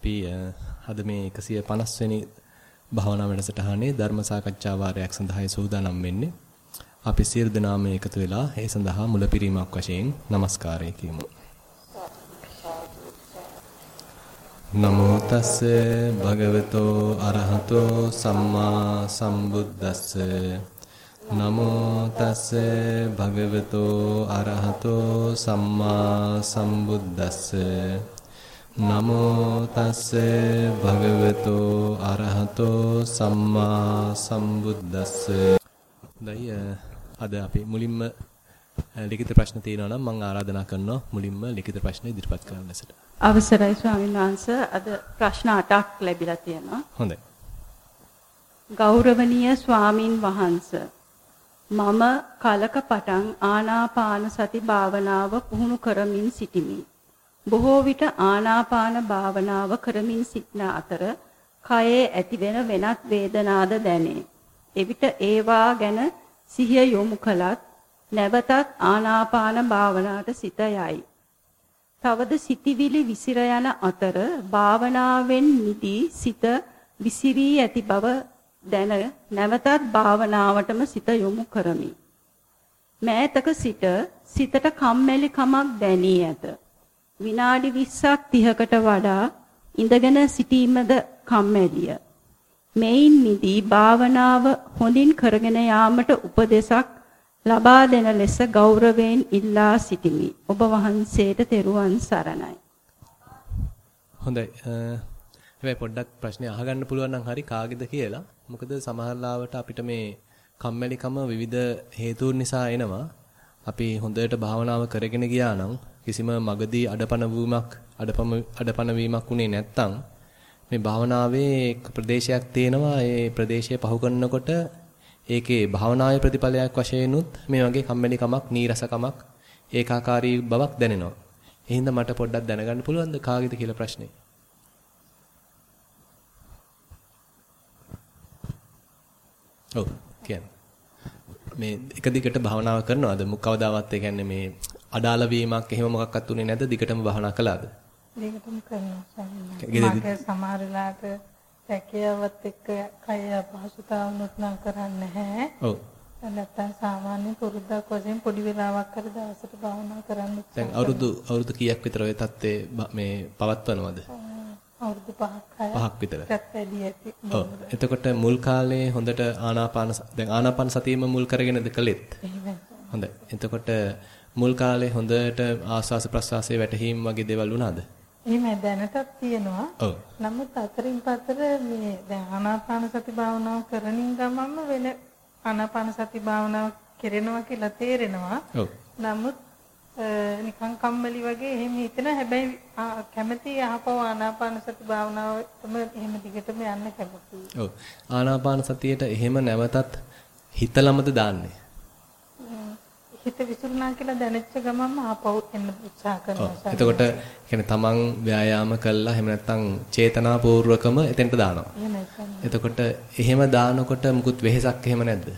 අපි අද මේ 150 වෙනි භාවනා වැඩසටහනේ ධර්ම සාකච්ඡා වාරයක් සඳහායි සූදානම් වෙන්නේ. අපි සියලු දෙනාම එකතු වෙලා ඒ සඳහා මුලපිරීමක් වශයෙන් নমස්කාරය කියමු. නමෝ තස්ස භගවතෝ අරහතෝ සම්මා සම්බුද්දස්ස නමෝ තස්ස භගවතෝ අරහතෝ සම්මා සම්බුද්දස්ස නමෝ තස්ස භගවතෝ අරහතෝ සම්මා සම්බුද්දස්ස. දයි අද අපි මුලින්ම ලිඛිත ප්‍රශ්න තියෙනවා නම් මම ආරාධනා කරනවා මුලින්ම ලිඛිත ප්‍රශ්න ඉදිරිපත් කරන්න ලෙසට අවසරයි ස්වාමීන් වහන්සේ. අද ප්‍රශ්න 8ක් ලැබිලා තියෙනවා. හොඳයි. ගෞරවනීය ස්වාමින් වහන්සේ මම කලක පටන් ආනාපාන සති භාවනාව පුහුණු කරමින් සිටිමි බොහෝ විට ආනාපාන භාවනාව කරමින් සිටන අතර කයේ ඇතිවෙන වෙනත් වේදනාද දැනේ. එවිට ඒවා ගැන සිහිය යොමු කළත් නැවතත් ආනාපාන භාවනාවට සිත යයි. තවද සිටිවිලි විසිර යන අතර භාවනාවෙන් මිදී සිත විසිරී ඇති බව දැන නැවතත් භාවනාවටම සිත යොමු කරමි. මෑතක සිට සිතට කම්මැලි කමක් දැනී ඇත. විනාඩි 20ක් 30කට වඩා ඉඳගෙන සිටීමද කම්මැලිය. මෙයින් මිදී භාවනාව හොඳින් කරගෙන යාමට උපදෙසක් ලබා දෙන ලෙස ගෞරවයෙන් ඉල්ලා සිටිමි. ඔබ වහන්සේට තෙරුවන් සරණයි. හොඳයි. හැබැයි පොඩ්ඩක් ප්‍රශ්නේ අහගන්න පුළුවන් නම් හරි කාගේද කියලා. මොකද සමහරලාවට අපිට මේ කම්මැලිකම විවිධ හේතුන් නිසා එනවා. අපි හොඳට භාවනාව කරගෙන ගියා නම් කිසිම මගදී අඩපණ වීමක් අඩපම අඩපණ වීමක් උනේ නැත්තම් මේ භාවනාවේ ප්‍රදේශයක් තියෙනවා ඒ ප්‍රදේශය පහු කරනකොට ඒකේ භාවනාවේ ප්‍රතිඵලයක් වශයෙන්ුත් මේ වගේ කම්මැලිකමක් නීරසකමක් ඒකාකාරී බවක් දැනෙනවා. ඒ හින්දා මට පොඩ්ඩක් දැනගන්න පුළුවන්ද කාගේද කියලා ප්‍රශ්නේ? ඔව් කියන්නේ මේ එක දිගට භාවනාව කරනවද? කවදාවත් ඒ කියන්නේ මේ අඩාල වීමක් එහෙම මොකක්වත් උනේ නැද්ද? දිගටම භාවනා කළාද? දිගටම කරනවා මගේ සමහර වෙලාවට රැකියාවත් එක්ක කය අපහසුතාවුනොත් නම් කරන්නේ නැහැ. ඔව්. නැත්තම් සාමාන්‍ය පුරුද්දක් වශයෙන් පොඩි වෙලාවක් හරි දවසට භාවනා කරන්න දැන් අවුරුදු අවුරුදු කීයක් විතර ඔය தත්ත්වේ මේ පවත්වනවද? අවුරුදු 5ක් 5ක් විතර. වැඩි ඇති. ඔව්. එතකොට මුල් කාලේ හොඳට ආනාපාන දැන් ආනාපාන සතියෙම මුල් කරගෙනද කළෙත්? හොඳයි. එතකොට මුල් කාලේ හොඳට ආස්වාස ප්‍රස්වාසයේ වැටහීම් වගේ දේවල් වුණාද? එහෙම දැනටත් තියෙනවා. ඔව්. නමුත් අතරින් පතර මේ දැන් ආනාපාන සති භාවනාව කරනින් ගමන්ම වෙන ආනාපාන සති භාවනාව කරනවා කියලා තේරෙනවා. ඔව්. නමුත් නිකන් කම්මැලි වගේ එහෙම හිතෙන හැබැයි කැමැති ආපව ආනාපාන සති භාවනාවටම එහෙම දිගටම යන්න කැමතියි. ඔව්. ආනාපාන සතියේට එහෙම නැවතත් හිතලමද දාන්නේ? හිත විසිරුණා කියලා දැනෙච්ච ගමන්ම ආපහු එන්න උත්සාහ කරනවා. එතකොට කියන්නේ තමන් ව්‍යායාම කළා එහෙම නැත්නම් චේතනාපූර්වකම එතෙන්ට දානවා. එතකොට එහෙම දානකොට මුකුත් වෙහෙසක් එහෙම නැද්ද?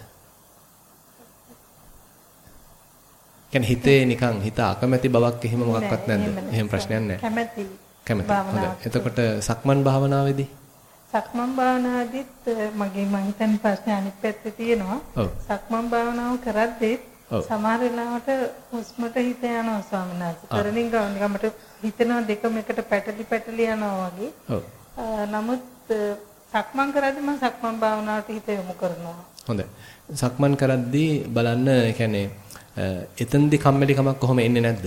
කියන්නේ හිතේ නිකන් හිත අකමැති බවක් එහෙම මොකක්වත් නැද්ද? එහෙම ප්‍රශ්නයක් නැහැ. කැමැති. කැමැති. හොඳයි. එතකොට සක්මන් භාවනාවේදී සක්මන් භාවනාවේදීත් මගේ මං හිතන්නේ ප්‍රශ්නේ අනිත් පැත්තේ තියෙනවා. සක්මන් භාවනාව කරද්දීත් සමහර වෙලාවට හුස්මට හිත යනවා ස්වාමීන් වහන්සේ. කරණින් ගමට හිතෙනවා දෙකම එකට පැටලි පැටලි යනවා වගේ. නමුත් සක්මන් කරද්දී මම සක්මන් භාවනාවට හිත යොමු කරනවා. හොඳයි. සක්මන් කරද්දී බලන්න කියන්නේ එතනදී කම්මැලි කමක් කොහොම එන්නේ නැද්ද?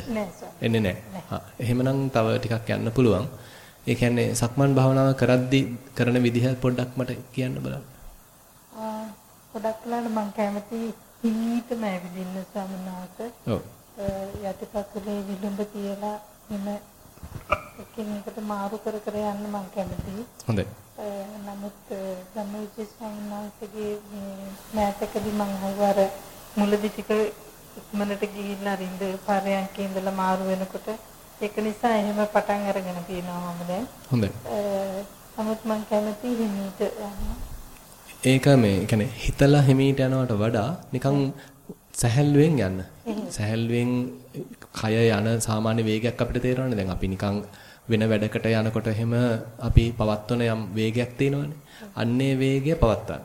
එන්නේ නැහැ. එහෙමනම් තව ටිකක් යන්න පුළුවන්. ඒ කියන්නේ සක්මන් භාවනාව කරද්දී කරන විදිහ පොඩ්ඩක් මට කියන්න බලන්න. පොඩක් වෙලාවට මම කැමති හිමීටම ඇවිදින්න සමනාත. ඔව්. යටිපතුලේ විලුඹ තියලා එන එකිනෙකට මාරු කර කර යන්න මම කැමතියි. හොඳයි. නමුත් ධම්මවිචේ සම්මාසගේ මෑතකදී මම හවර මුලදි ටික ඉක්මනට ගිහිල්ලා රින්ද පාරයන්කේ ඉඳලා මාරු වෙනකොට ඒක නිසා එහෙම පටන් අරගෙන තියෙනවා මම දැන්. හොඳයි. නමුත් මම කැමති හිමීට. ඒක මේ කියන්නේ හිතලා හිමීට යනවට වඩා නිකන් සැහැල්ලුවෙන් යන්න. සැහැල්ලුවෙන් කය යන සාමාන්‍ය වේගයක් අපිට තේරෙනවානේ. දැන් අපි නිකන් වෙන වැඩකට යනකොට එහෙම අපි පවත්වන යම් වේගයක් තියෙනවනේ. අන්නේ වේගය පවත්වන්න.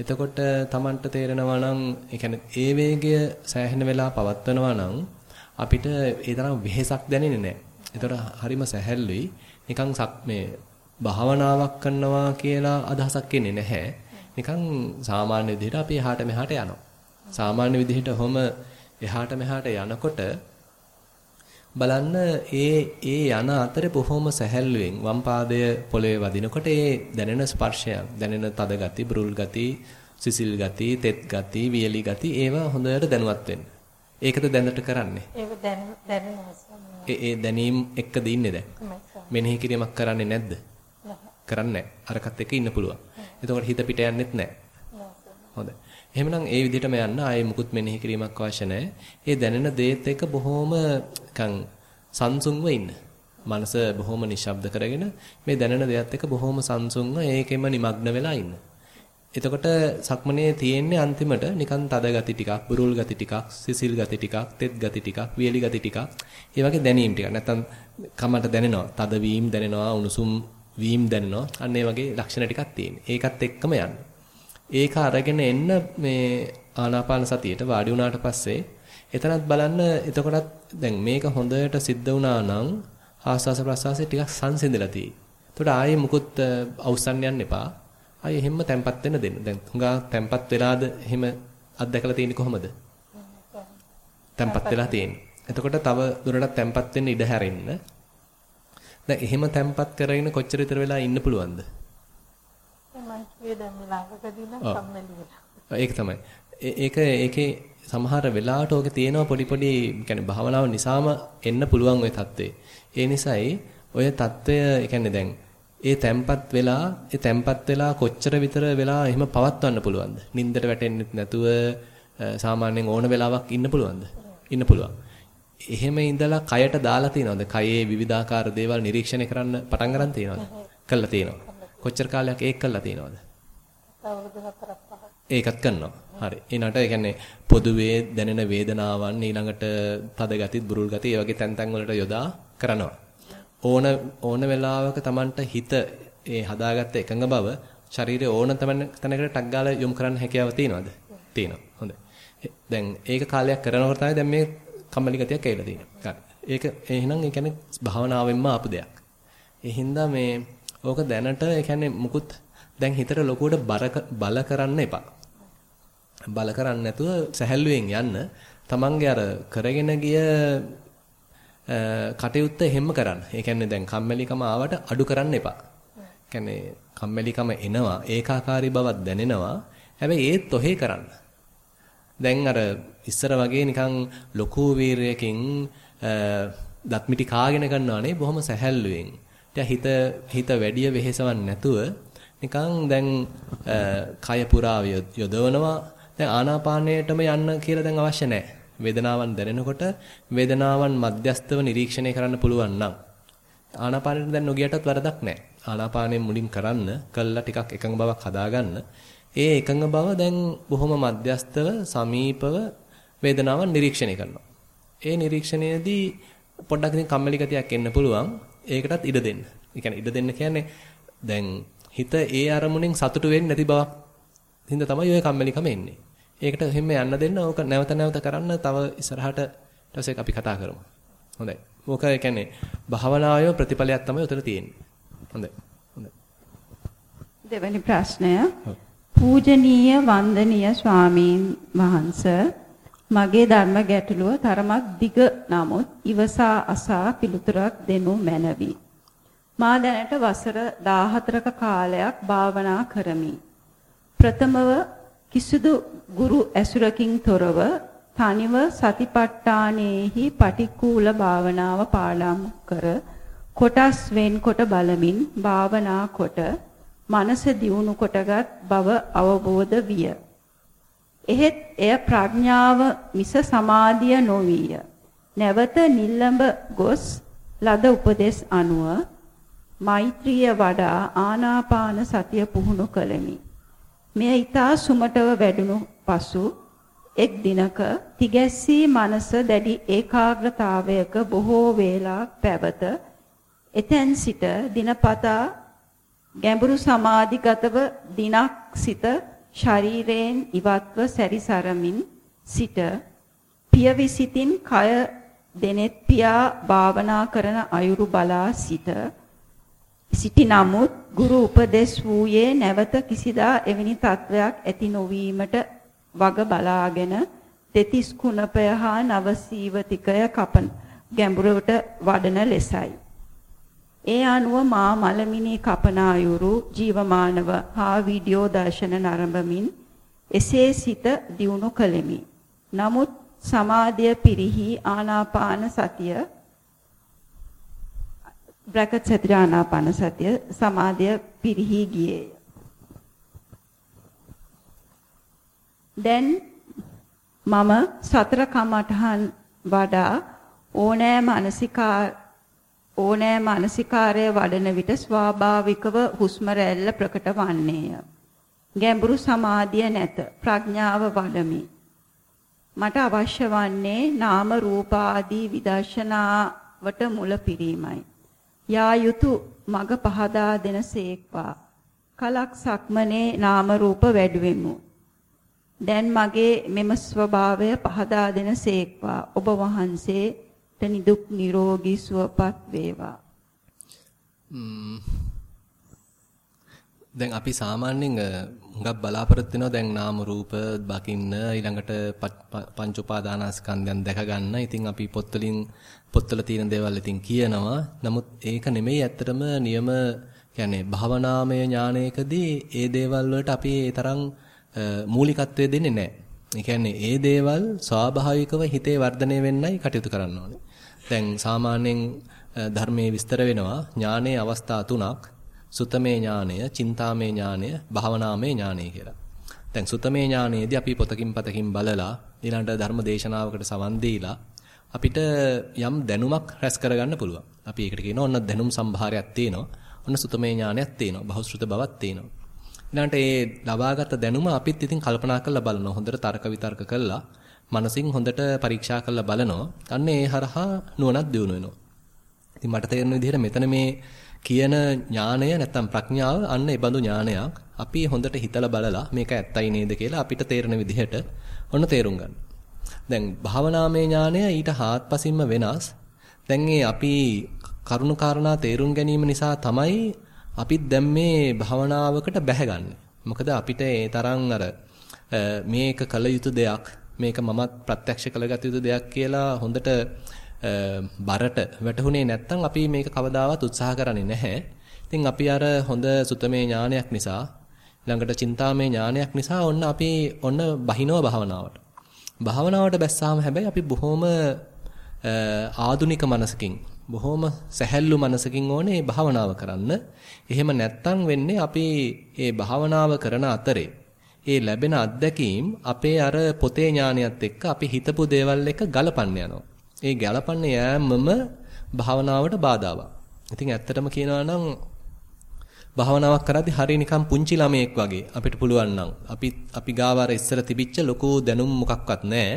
එතකොට Tamanට තේරෙනවා නම් ඒ කියන්නේ ඒ වේගය සෑහෙන වෙලා පවත්වනවා නම් අපිට ඒ තරම් වෙහෙසක් දැනෙන්නේ නැහැ. ඒතර හරිම සැහැල්ලුයි. නිකන් මේ භාවනාවක් කරනවා කියලා අදහසක් එන්නේ නැහැ. නිකන් සාමාන්‍ය විදිහට අපි එහාට මෙහාට යනවා. සාමාන්‍ය විදිහට ඔහොම එහාට මෙහාට යනකොට බලන්න ඒ ඒ යන අතරේ බොහොම සැහැල්ලුවෙන් වම් පාදය පොළවේ වදිනකොට ඒ දැනෙන ස්පර්ශයන් දැනෙන තද ගති, බුරුල් ගති, සිසිල් ගති, තෙත් ගති, වියලි ගති ඒවා හොඳට දැනුවත් වෙන්න. ඒකද දැනට කරන්නේ. ඒක දැනෙනවා. ඒ ඒ දැනීම් එක්කද ඉන්නේ දැන්? මෙනෙහි කිරීමක් කරන්නේ නැද්ද? කරන්නේ නැහැ. අරකට එක ඉන්න පුළුවන්. එතකොට හිත පිට යන්නෙත් නැහැ. හොඳයි. එහෙමනම් ඒ විදිහටම යන්න ආයේ මුකුත් මෙනෙහි කිරීමක් අවශ්‍ය නැහැ. ඒ දැනෙන දේත් එක්ක බොහොම නිකන් සංසුන්ව ඉන්න. මනස බොහොම නිශ්ශබ්ද කරගෙන මේ දැනෙන දේත් එක්ක බොහොම සංසුන්ව ඒකෙම নিমগ্ন වෙලා ඉන්න. එතකොට සක්මනේ තියෙන්නේ අන්තිමට නිකන් තද ගති ටිකක්, බුරුල් ගති ටිකක්, සිසිල් ගති ටිකක්, තෙත් ගති ටිකක්, වියලි ගති ටිකක්. ඒ වගේ දැනීම් ටිකක්. නැත්තම් කමට දැනෙනවා. තද වීම දැනෙනවා, උණුසුම් වීම දැනෙනවා. අන්න ඒ වගේ ලක්ෂණ ටිකක් තියෙන්නේ. ඒකත් එක්කම යන්න. ඒක අරගෙන එන්න මේ ආනාපාන සතියට වාඩි වුණාට පස්සේ එතනත් බලන්න එතකොටත් දැන් මේක හොඳට සිද්ධ වුණා නම් ආස්වාස ප්‍රසවාසයේ ටිකක් සංසිඳලා තියෙයි. එතකොට ආයේ මුකුත් අවසන් යන්න එපා. ආයේ හැම තැම්පත් වෙන්න දෙන්න. දැන් හුඟා තැම්පත් වෙලාද එහෙම අත්දැකලා තියෙන්නේ කොහොමද? තැම්පත් වෙලා තියෙන්නේ. එතකොට තව දුරටත් තැම්පත් වෙන්න ඉඩ හැරෙන්න. දැන් එහෙම තැම්පත් කරගෙන කොච්චර විතර වෙලා ඉන්න පුළුවන්ද? වේදන් ලාංකකදී නම් කම්මැලි වෙනවා. ඒක තමයි. ඒක ඒකේ සමහර වෙලාවට ඔක තියෙනවා පොඩි පොඩි يعني භාවනාව නිසාම එන්න පුළුවන් ওই தત્ත්වේ. ඒ නිසායි ඔය தত্ত্বය يعني දැන් ඒ තැම්පත් වෙලා ඒ තැම්පත් වෙලා කොච්චර විතර වෙලා එහෙම පවත්වන්න පුළුවන්ද? නින්දට වැටෙන්නෙත් නැතුව සාමාන්‍යයෙන් ඕන වෙලාවක් ඉන්න පුළුවන්ද? ඉන්න පුළුවන්. එහෙම ඉඳලා කයට දාලා තියනවද? කයේ විවිධාකාර දේවල් නිරීක්ෂණය කරන්න පටන් ගන්න තියනවද? කළා තියනවා. කොච්චර කාලයක් ඒක කළා තියනවද? ඒකත් කරනවා. හරි. ඊනට ඒ කියන්නේ පොදුවේ දැනෙන වේදනාවන් ඊළඟට තද ගතිත් බුරුල් ගති ඒ වගේ තැන් තැන් වලට යොදා කරනවා. ඕන ඕන වෙලාවක Tamanට හිත ඒ හදාගත්ත එකඟ බව ශරීරයේ ඕන තැනකට ටක් ගාලා යොමු කරන්න හැකියාව තියෙනවද? තියෙනවා. හොඳයි. දැන් ඒක කාලයක් කරනකොට තමයි දැන් මේ කම්මැලි ගතියක් ඇවිල්ලා තියෙන්නේ. හරි. ඒක එහෙනම් ඒ කියන්නේ භාවනාවෙන්ම ආපු දෙයක්. ඒ හින්දා මේ ඕක දැනට ඒ කියන්නේ මුකුත් දැන් හිතට ලොකුවට බල කරන්න එපා. බල කරන්නේ නැතුව සැහැල්ලුවෙන් යන්න තමන්ගේ අර කරගෙන ගිය කටයුත්ත හැම කරන්න. ඒ කියන්නේ දැන් කම්මැලිකම ආවට අඩු කරන්න එපා. කියන්නේ කම්මැලිකම එනවා ඒකාකාරී බවක් දැනෙනවා. හැබැයි ඒත් ඔහේ කරන්න. දැන් අර ඉස්සර වගේ නිකන් ලොකු වීරයකින් දත්මිටි කාගෙන කරනවානේ බොහොම සැහැල්ලුවෙන්. හිත හිත වැඩි වෙහෙසවන්නේ නැතුව නිකන් දැන් කය පුරා යොදවනවා. දැන් ආනාපානයටම යන්න කියලා දැන් අවශ්‍ය නැහැ. වේදනාවන් දැනෙනකොට වේදනාවන් මධ්‍යස්තව නිරීක්ෂණය කරන්න පුළුවන් නම් ආනාපානෙට දැන් නොගියටත් වරදක් නැහැ. ආනාපානෙන් මුලින් කරන්න, කළා ටිකක් එකඟ බවක් හදාගන්න. ඒ එකඟ බව දැන් බොහොම මධ්‍යස්තව සමීපව වේදනාවන් නිරීක්ෂණය කරනවා. ඒ නිරීක්ෂණයේදී පොඩ්ඩක් ඉතින් කම්මැලි ගතියක් එන්න පුළුවන්. ඒකටත් ඉඩ දෙන්න. ඒ කියන්නේ ඉඩ දෙන්න කියන්නේ දැන් හිත ඒ අරමුණෙන් සතුටු වෙන්නේ නැති බවක් හින්දා තමයි ඔය කම්මැලිකම එන්නේ. ඒකට හැම යන්න දෙන්න ඕක නැවත නැවත කරන්න තව ඉස්සරහට ඊට පස්සේ අපි කතා කරමු. හොඳයි. ඕක ඒ කියන්නේ භාවනාවේ ප්‍රතිඵලයක් තමයි උතන තියෙන්නේ. හොඳයි. හොඳයි. දෙවැනි ප්‍රශ්නය. පූජනීය වන්දනීය ස්වාමීන් වහන්සේ මගේ ධර්ම ගැටලුව තරමක් දිග නමුත් ඉවසා අසා පිළිතුරක් දෙනු මැනවි. මා දැනට වසර 14ක කාලයක් භාවනා කරමි. ප්‍රථමව කිසිදු ගුරු ඇසුරකින් තොරව තනිව සතිපට්ඨානෙහි පටික්කුල භාවනාව පාඩම් කර කොටස් වෙන්කොට බලමින් භාවනා කොට මනස දියුණු කොටගත් බව අවබෝධ විය. එහෙත් එය ප්‍රඥාව මිස සමාධිය නොවිය. නැවත නිල්ලඹ ගොස් ලද උපදේශ අනුව මෛත්‍රිය වඩා ආනාපාන සතිය පුහුණු කළෙමි. මෙය ඊතා සුමටව වැඩුණු පසු එක් දිනක තිගැස්සී මනස දැඩි ඒකාග්‍රතාවයක බොහෝ වේලා පැවත එතෙන් සිට දිනපතා ගැඹුරු සමාධිගතව දිනක් සිට ශරීරයෙන් ඉවත්ව සැරිසරමින් සිට පියවිසිතින් කය දෙනෙත් පියා භාවනා කරන අයුරු බලා සිට සිටි නමුත් ගුරු උපදෙස් වූයේ නැවත කිසිදා එවැනි තත්වයක් ඇති නොවීමට වග බලාගෙන තෙතිස් කුණපය හා නවසීවතිකය කපන ගැඹුරට වඩන ලෙසයි. ඒ අනුව මා මලමිනී කපන අයුරු ජීවමානව හා වීඩියෝ දර්ශන නරඹමින් එසේ සිත දියුණු කළෙමි. නමුත් සමාධිය පිරිහි ආනාපාන සතිය බ්‍රැකට්ස් ඇතුළේ ආනාපාන සතිය සමාධිය පිරිහි ගියේය. දැන් මම සතර කමඨහන් වඩා ඕනෑ මානසිකා ඕනෑ මානසිකාරය වඩන විට ස්වාභාවිකව හුස්ම රැල්ල ප්‍රකට වන්නේය. ගැඹුරු සමාධිය නැත. ප්‍රඥාව වඩමි. මට අවශ්‍ය වන්නේ නාම රූප ආදී විදර්ශනාවට මුල පිරීමයි. යා යුතු මග පහදා දෙනසේක්වා. කලක් සක්මනේ නාම රූප වැඩුවෙමු. දැන් මගේ මෙම ස්වභාවය පහදා දෙනසේක්වා. ඔබ වහන්සේට නිදුක් නිරෝගී සුවපත් වේවා. දැන් අපි සාමාන්‍යයෙන් හුඟක් බලාපොරොත්තු වෙනවා දැන් නාම රූප බකින්න ඊළඟට පංච උපාදානස්කන්ධයන් දැක ගන්න. ඉතින් අපි පොත්වලින් පොත්වල තියෙන දේවල් ඉතින් කියනවා. නමුත් ඒක නෙමෙයි ඇත්තටම නියම කියන්නේ භවනාමය ඥානයකදී ඒ දේවල් වලට අපි ඒ තරම් මූලිකත්වය දෙන්නේ නැහැ. ඒ කියන්නේ ඒ දේවල් ස්වාභාවිකව හිතේ වර්ධනය වෙන්නයි කටයුතු කරන්න ඕනේ. දැන් සාමාන්‍යයෙන් ධර්මයේ විස්තර වෙනවා ඥානයේ අවස්ථා තුනක් සුතමේ ඥානය, චින්තාමේ ඥානය, භාවනාමේ ඥානය කියලා. දැන් සුතමේ ඥානයේදී අපි පොතකින් පතකින් බලලා ඊළඟට ධර්ම දේශනාවකට සවන් දීලා අපිට යම් දැනුමක් රැස් කරගන්න පුළුවන්. අපි ඒකට කියනවා ඔන්න දැනුම් සම්භාරයක් තියෙනවා. ඔන්න සුතමේ ඥානයක් තියෙනවා. බහුශෘත බවක් තියෙනවා. ඊළඟට ඒ ලබාගත් දැනුම අපිත් ඉතින් කල්පනා කරලා බලනවා. හොඳට තර්ක විතර්ක කළා මනසින් හොඳට පරීක්ෂා කරලා බලනවා. අන්න ඒ හරහා නුවණක් දියුණු වෙනවා. ඉතින් මට තේරෙන විදිහට මෙතන මේ කියන ඥානය නැත්තම් ප්‍රඥාව අන්න ඒ බඳු ඥානයක් අපි හොඳට හිතලා බලලා මේක ඇත්තයි නේද කියලා අපිට තේරෙන විදිහට ඔන්න තේරුම් ගන්න. දැන් භාවනාමය ඥානය ඊට හාත්පසින්ම වෙනස්. දැන් අපි කරුණු කාරණා තේරුම් ගැනීම නිසා තමයි අපිත් දැන් මේ භාවනාවකට බැහැගන්නේ. මොකද අපිට ඒ තරම් අර මේක කල යුතු දෙයක් මේක මමත් ප්‍රත්‍යක්ෂ කළගත යුතු දෙයක් කියලා හොඳට බරට වැටහුනේ නැත්නම් අපි මේක කවදාවත් උත්සාහ කරන්නේ නැහැ. ඉතින් අපි අර හොඳ සුතමේ ඥානයක් නිසා ළඟට චින්තාමේ ඥානයක් නිසා ඔන්න අපි ඔන්න බහිනව භාවනාවට. භාවනාවට බැස්සාම හැබැයි අපි බොහොම ආදුනික මනසකින් බොහොම සැහැල්ලු මනසකින් ඕනේ භාවනාව කරන්න. එහෙම නැත්තම් වෙන්නේ අපි මේ භාවනාව කරන අතරේ ඒ ලැබෙන අත්දැකීම් අපේ අර පොතේ ඥානියත් එක්ක අපි හිතපු දේවල් එක්ක ගලපන්න යනවා. ඒ ගලපන්න යෑමම භාවනාවට බාධාවක්. ඉතින් ඇත්තටම කියනවා නම් භාවනාවක් කරද්දී හරිය නිකන් පුංචි ළමයෙක් වගේ අපිට පුළුවන් නම් අපි අපි ගාව අර ඉස්සර තිබිච්ච ලොකු දැනුම් මොකක්වත් නැහැ.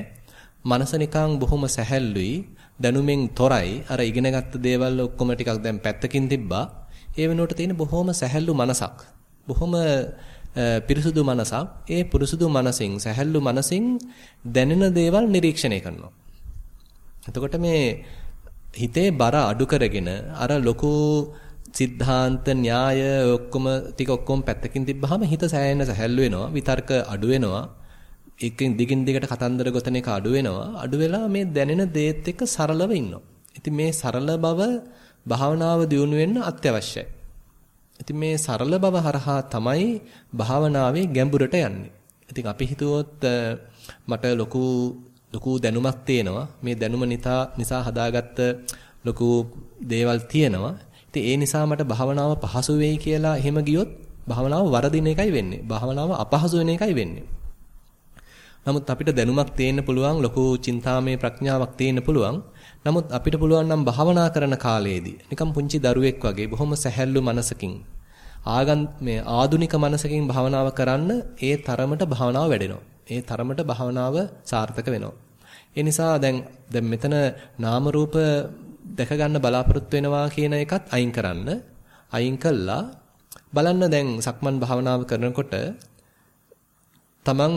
මනස නිකන් බොහොම සැහැල්ලුයි දැනුමෙන් තොරයි. අර ඉගෙනගත්ත දේවල් ඔක්කොම ටිකක් දැන් පැත්තකින් තිබ්බා. ඒ වෙනුවට තියෙන බොහොම සැහැල්ලු මනසක්. බොහොම පිරිසුදු මනසක් ඒ පුරුසුදු මනසින් සැහැල්ලු මනසින් දැනෙන දේවල් නිරීක්ෂණය කරනවා. එතකොට මේ හිතේ බර අඩු කරගෙන අර ලොකු සිද්ධාන්ත න්‍යාය ඔක්කොම ටික ඔක්කොම පැත්තකින් තිබ්බහම හිත සෑහෙන සැහැල්ලු වෙනවා විතර්ක අඩු වෙනවා එකකින් දිගින් දිගට කතන්දර ගොතන එක අඩු වෙනවා අඩු වෙලා මේ දැනෙන දේත් එක්ක සරලව ඉන්නවා. ඉතින් මේ සරල බව භාවනාව දියුණු වෙන්න අත්‍යවශ්‍යයි. ඉතින් මේ සරල බව හරහා තමයි භාවනාවේ ගැඹුරට යන්නේ. ඉතින් අපි හිතුවොත් මට ලොකු ලොකු දැනුමක් තියෙනවා. මේ දැනුම නිසා හදාගත්ත ලොකු දේවල් තියෙනවා. ඉතින් ඒ නිසා මට භාවනාව පහසු වෙයි කියලා එහෙම ගියොත් භාවනාව වරදින එකයි වෙන්නේ. භාවනාව අපහසු වෙන එකයි වෙන්නේ. නමුත් අපිට දැනුමක් තියෙන්න පුළුවන් ලොකු චින්තාමය ප්‍රඥාවක් තියෙන්න පුළුවන්. නමුත් අපිට පුළුවන් නම් භාවනා කරන කාලයේදී නිකම් පුංචි දරුවෙක් වගේ බොහොම සැහැල්ලු මනසකින් ආගන් මේ ආදුනික මනසකින් භාවනාව කරන්න ඒ තරමට භාවනාව වැඩෙනවා. ඒ තරමට භාවනාව සාර්ථක වෙනවා. ඒ නිසා දැන් දැන් මෙතන නාම රූප දැක ගන්න බලාපොරොත්තු වෙනවා කියන එකත් අයින් කරන්න. අයින් කළා බලන්න දැන් සක්මන් භාවනාව කරනකොට තමන්